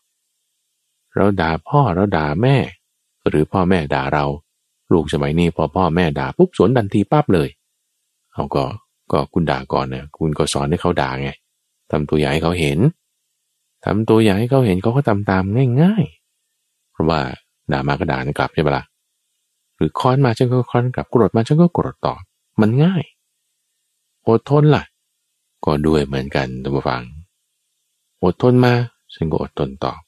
เราด่าพ่อเราด่าแม่ หรือพ่อแม่ด่าเรา ลูกสมัยนี้พอพ่อแม่ด่าปุ๊บสวนดันทีปั๊บเลยเขาก็ก็คุณด่าก่อนเนี่ยคุณก็สอนให้เขาด่าไงทำตัวอย่างให้เขาเห็น ทำตัวอย่างให้เขาเห็นเขาก็ทำตามง่ายๆ เพราะว่าด่ามาก็ด่ากลับใช่ปะละ่ะหรือค้อนมาฉันก็ค้อนกลับโกรธมาฉันก็โกรธตอบมันง่ายอดทนล่ะ ก็ด้วยเหมือนกันท่านผู้ฟังอดทนมาฉันก็อดทนตอบ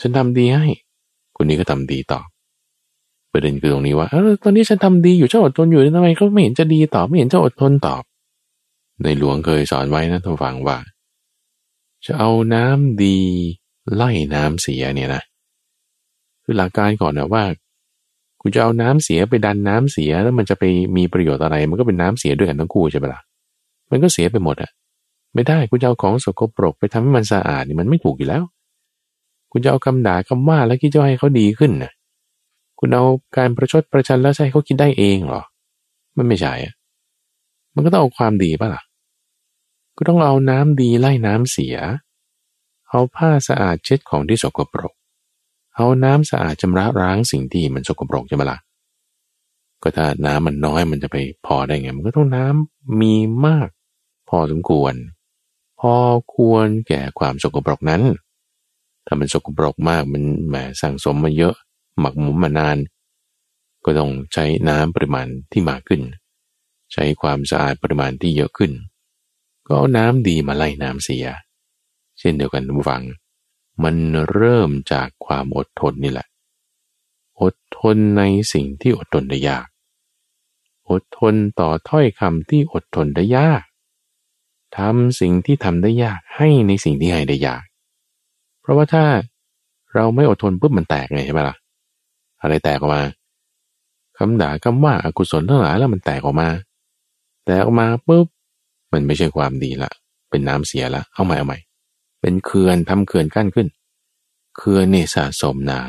ฉันทำดีให้คนนี้ก็ทำดีตอบประเด็นคือตรงนี้ว่าเออตอนนี้ฉันทำดีอยู่เจ้าอดทนอยู่ทำไมเขาไม่เห็นจะดีตอบไม่เห็นจ้าอดทนตอบ ในหลวงเคยสอนไว้นะท่านฟังว่า จะเอาน้ำดีไล่น้ำเสียเนี่ยนะคือหลักการก่อนนะว่า คุณจะเอาน้ำเสียไปดันน้ำเสียแล้วมันจะไปมีประโยชน์อะไร มันก็เป็นน้ำเสียด้วยกันทั้งคู่ใช่ไหมล่ะมันก็เสียไปหมดอะไม่ได้คุณจะเอาของสกปรกไปทำให้มันสะอาดนี่มันไม่ถูกอยู่แล้ว คุณจะเอาคำด่าคำว่าแล้วคิดจะให้เขาดีขึ้นนะคุณเอาการประชดประชันแล้วใช่เขาคิดได้เองเหรอ มันไม่ใช่อะมันก็ต้องเอาความดีป่ะล่ะ ก็ต้องเอาน้ำดีไล่น้ำเสีย เอาผ้าสะอาดเช็ดของที่สกปรก เอาน้ำสะอาดชำระล้างสิ่งที่มันสกปรกใช่ไหมล่ะก็ถ้าน้ำมันน้อยมันจะไปพอได้ไง มันก็ต้องน้ำมีมาก พอสมควร พอควรแก่ความสกปรกนั้น ถ้ามันสกปรกมากมันแหมสั่งสมมาเยอะ หมักหมมมานาน ก็ต้องใช้น้ำปริมาณที่มากขึ้น ใช้ความสะอาดปริมาณที่เยอะขึ้น ก็เอาน้ำดีมาไล่น้ำเสีย เช่นเดียวกันทุกฝัง มันเริ่มจากความอดทนนี่แหละ อดทนในสิ่งที่อดทนได้ยาก อดทนต่อถ้อยคำที่อดทนได้ยากทำสิ่งที่ทำได้ยากให้ในสิ่งที่ให้ได้ยาก เพราะว่าถ้าเราไม่อดทนปุ๊บมันแตกไงใช่ไหมล่ะ อะไรแตกออกมาคำด่าคำว่าอากุศลทั้งหลายแล้วมันแตกออกมา แตกออกมาปุ๊บ มันไม่ใช่ความดีละ เป็นน้ำเสียละ เอาใหม่เอาใหม่ เป็นเขื่อนทำเขื่อนกั้นขึ้น เขื่อนเนี่ยสะสมน้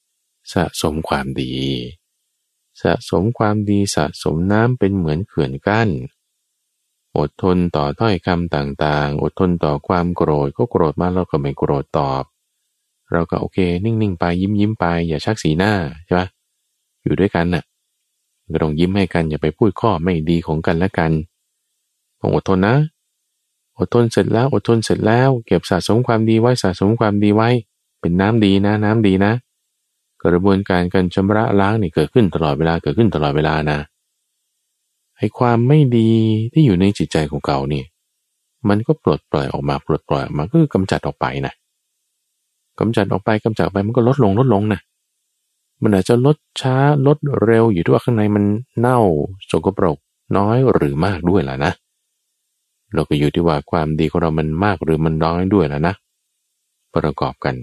ำสะสมความดี สะสมความดีสะสมน้ำเป็นเหมือนเขื่อนกั้น อดทนต่อถ้อยคำต่างๆ อดทนต่อความโกรธก็โกรธมาแล้วก็ไม่โกรธตอบ เราก็โอเค นิ่งๆไปยิ้มยิ้มไป อย่าชักสีหน้าใช่ไหมอยู่ด้วยกันน่ะก็ต้องยิ้มให้กันอย่าไปพูดข้อไม่ดีของกันและกัน ต้องอดทนนะ อดทนเสร็จแล้วอดทนเสร็จแล้ว เก็บสะสมความดีไว้สะสมความดีไว้ เป็นน้ำดีนะ น้ำดีนะ กระบวนการการชำระล้างนี่เกิดขึ้นตลอดเวลาเกิดขึ้นตลอดเวลานะไอ้ความไม่ดีที่อยู่ในจิตใจของเก่านี่ยมันก็ปลดปล่อยออกมาปลดปล่อยออกมาก็คือกำจัดออกไปนะกำจัดออกไปกำจัดไปมันก็ลดลงลดลงนะมันอาจจะลดช้าลดเร็วอยู่ด้วยข้างในมันเน่าสกปรกน้อยหรือมากด้วยล่ะนะ เราก็อยู่ที่ว่าความดีของเรามันมากหรือมันน้อยด้วยแล่ะนะ ประกอบกัน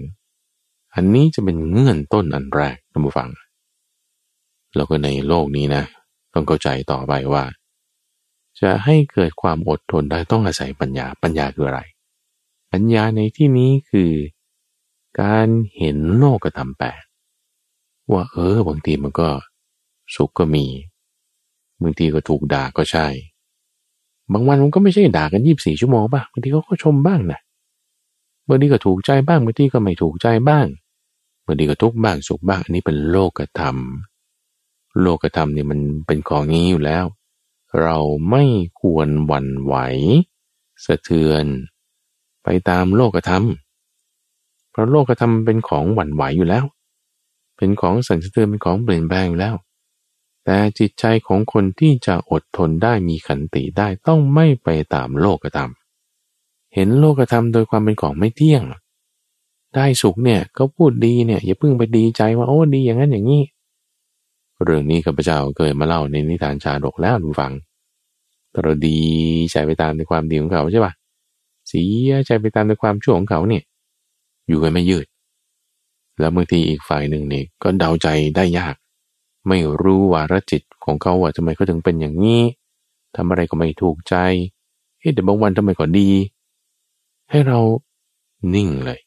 อันนี้จะเป็นเงื่อนต้นอันแรกท่านผู้ฟังเราก็ในโลกนี้นะ ต้องเข้าใจต่อไปว่า จะให้เกิดความอดทนได้ต้องอาศัยปัญญา ปัญญาคืออะไร ปัญญาในที่นี้คือ การเห็นโลกธรรมแปดว่าเออบางทีมันก็สุขก็มีบางทีก็ถูกด่าก็ใช่ บางวันมันก็ไม่ใช่ด่ากันยี่บสี่ชั่วโมงป่ะบางทีเขาก็ชมบ้างนะบางทีก็ถูกใจบ้างบางทีก็ไม่ถูกใจบ้างบางทีก็ทุกข์บ้างสุขบ้าง อันนี้เป็นโลกธรรม โลกธรรมเนี่ยมันเป็นของงี้อยู่แล้ว เราไม่ควรหวั่นไหว สะเทือน ไปตามโลกธรรม เพราะโลกธรรมเป็นของหวั่นไหวอยู่แล้ว เป็นของสั่นสะเทือนเป็นของเปลี่ยนแปลงอยู่แล้ว แต่จิตใจของคนที่จะอดทนได้มีขันติได้ต้องไม่ไปตามโลกธรรม เห็นโลกธรรมโดยความเป็นของไม่เที่ยง ได้สุขเนี่ยก็พูดดีเนี่ยอย่าเพิ่งไปดีใจว่าโอ้ดีอย่างนั้นอย่างนี้ เรื่องนี้ข้าพเจ้าเคยมาเล่าในนิทานชาดกแล้วดูฟังแต่เราดีใจไปตามในความดีของเขาใช่ปะเสียใจไปตามในความชั่วของเขาเนี่ย อยู่กันไม่ยืด แล้วบางทีอีกฝ่ายหนึ่งนี่ก็เดาใจได้ยาก ไม่รู้วารจิตของเขาว่าทำไมเขาถึงเป็นอย่างนี้ทำอะไรก็ไม่ถูกใจเฮ้แต่บางวันทำไมก็ดี ให้เรานิ่งเลย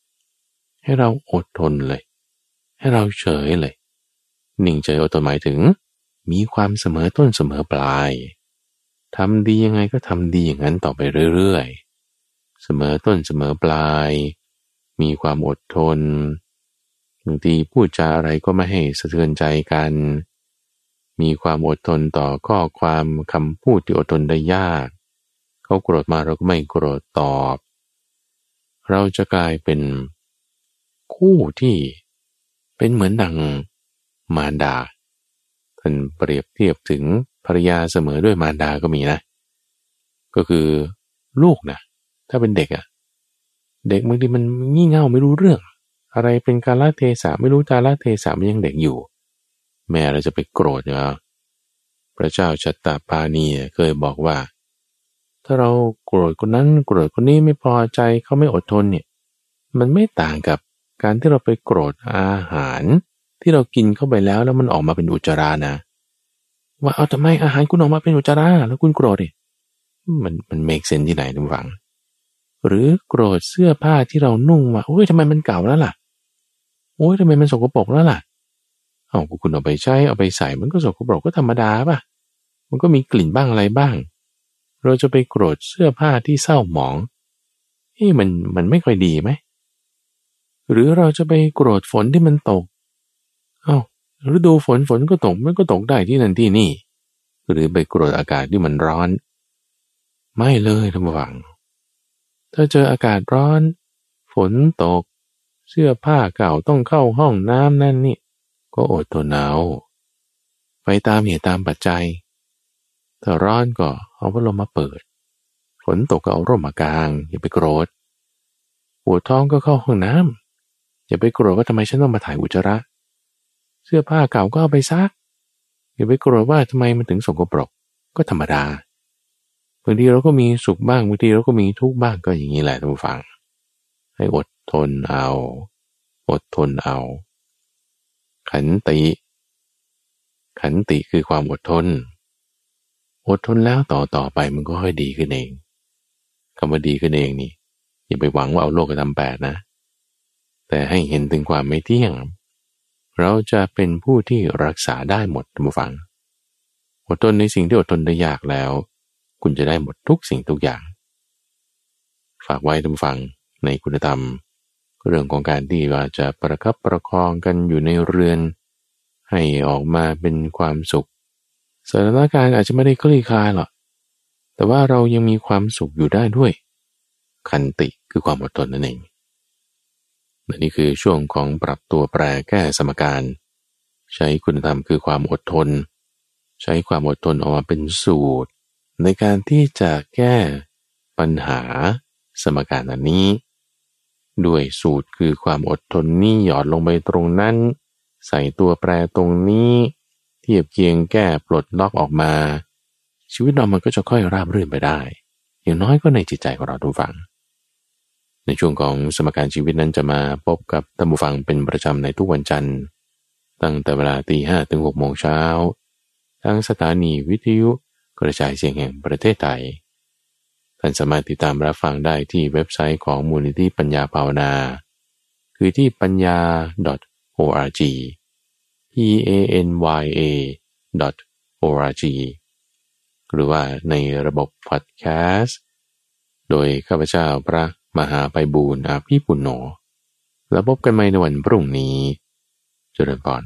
ให้เราอดทนเลย ให้เราเฉยเลย นิ่งเฉยอดทนหมายถึง มีความเสมอต้นเสมอปลายทำดียังไงก็ทำดีอย่างนั้นต่อไปเรื่อยๆ เสมอต้นเสมอปลาย มีความอดทน บางทีพูดจาอะไรก็ไม่ให้สะเทือนใจกัน มีความอดทนต่อข้อความคำพูดที่อดทนได้ยาก เขาโกรธมาเราก็ไม่โกรธตอบ เราจะกลายเป็นคู่ที่เป็นเหมือนดังมารดาท่านเปรียบเทียบถึงภรรยาเสมอด้วยมารดาก็มีนะ ก็คือลูกนะถ้าเป็นเด็กอะเด็กบางทีมันงี่เง่าไม่รู้เรื่อง อะไรเป็นกาลเทศะไม่รู้กาลเทศะมันยังเด็กอยู่ แม่เราจะไปโกรธเหรอพระเจ้าชัตตาปานีเคยบอกว่า ถ้าเราโกรธคนนั้นโกรธคนนี้ไม่พอใจเขาไม่อดทนเนี่ยมันไม่ต่างกับการที่เราไปโกรธอาหาร ที่เรากินเข้าไปแล้วแล้วมันออกมาเป็นอุจจาระนะว่าเอาทำไมอาหารคุณออกมาเป็นอุจจาระแล้วคุณโกรธดิมันมันเมกเซนที่ไหนทุกฝัง หรือโกรธเสื้อผ้าที่เรานุ่งว่าโอ้ยทำไมมันเก่าแล้วล่ะ อ้ยทำไมมันสกปรกแล้วล่ะเอาคุณเอาไปใช้เอาไปใส่มันก็สกปรกก็ธรรมดาป่ะ มันก็มีกลิ่นบ้างอะไรบ้าง เราจะไปโกรธเสื้อผ้าที่เศร้าหมองเฮ้มันมันไม่ค่อยดีไหม หรือเราจะไปโกรธฝนที่มันตก เอา้าฤดูฝนฝนก็ตกมันก็ตกได้ที่นั่นที่นี่ หรือไปโกรธอากาศที่มันร้อน ไม่เลยท่านผู้ฟัง ถ้าเจออากาศร้อน ฝนตก เสื้อผ้าเก่าต้องเข้าห้องน้ำนั่นนี่ ก็อดทนเอาไปตามเหตุตามปัจจัย ถ้าร้อนก็เอาพัดลมมาเปิด ฝนตกก็เอาร่มมากาง อย่าไปโกรธ ปวดท้องก็เข้าห้องน้ำอย่าไปโกรธว่าทำไมฉันต้องมาถ่ายอุจจาระ เสื้อผ้าเก่าก็เอาไปซัก อย่าไปโกรธว่าทำไมมันถึงสกปรก ก็ธรรมดาบางทีเราก็มีสุขบ้างบางทีเราก็มีทุกข์บ้างก็อย่างนี้แหละทุกฝัง ให้อดทนเอา อดทนเอา ขันติ ขันติคือความอดทน อดทนแล้วต่อต่อไปมันก็ค่อยดีขึ้นเองคำว่าดีขึ้นเองนี่อย่าไปหวังว่าเอาโลกกระทำแปดนะ แต่ให้เห็นถึงความไม่เที่ยง เราจะเป็นผู้ที่รักษาได้หมดทุกฝัง อดทนในสิ่งที่อดทนได้ยากแล้ว คุณจะได้หมดทุกสิ่งทุกอย่าง ฝากไว้ทุกฝัง ในคุณธรรม เรื่องของการที่ว่าจะประคับประคองกันอยู่ในเรือน ให้ออกมาเป็นความสุขสถานการณ์อาจจะไม่ได้คลี่คลายหรอกแต่ว่าเรายังมีความสุขอยู่ได้ด้วย ขันติคือความอดทนนั่นเองนี่คือช่วงของปรับตัวแปรแก้สมการ ใช้คุณธรรมคือความอดทน ใช้ความอดทนออกมาเป็นสูตร ในการที่จะแก้ปัญหาสมการอันนี้ ด้วยสูตรคือความอดทนนี่หยอดลงไปตรงนั้น ใส่ตัวแปรตรงนี้ เทียบเคียงแก้ปลดล็อกออกมา ชีวิตเรามันก็จะค่อยราบรื่นไปได้ อย่างน้อยก็ในจิตใจของเราทุกฝัง ในช่วงของสมการชีวิตนั้นจะมาพบกับท่านผู้ฟังเป็นประจำในทุกวันจันทร์ ตั้งแต่เวลาตีห้ถึงหกโมงเช้าทางสถานีวิทยุกระจายเสียงแห่งประเทศไทย ท่านสามารถติดตามรับฟังได้ที่เว็บไซต์ของมูลนิธิปัญญาภาวนา คือที่ปัญญา .org p a n y a .org หรือว่าในระบบพอดแคสต์โดยข้าพเจ้าพระมหาไปบูรณ์อาภีปุณโญแล้วพบกันใหม่ในวันพรุ่งนี้เจริญพร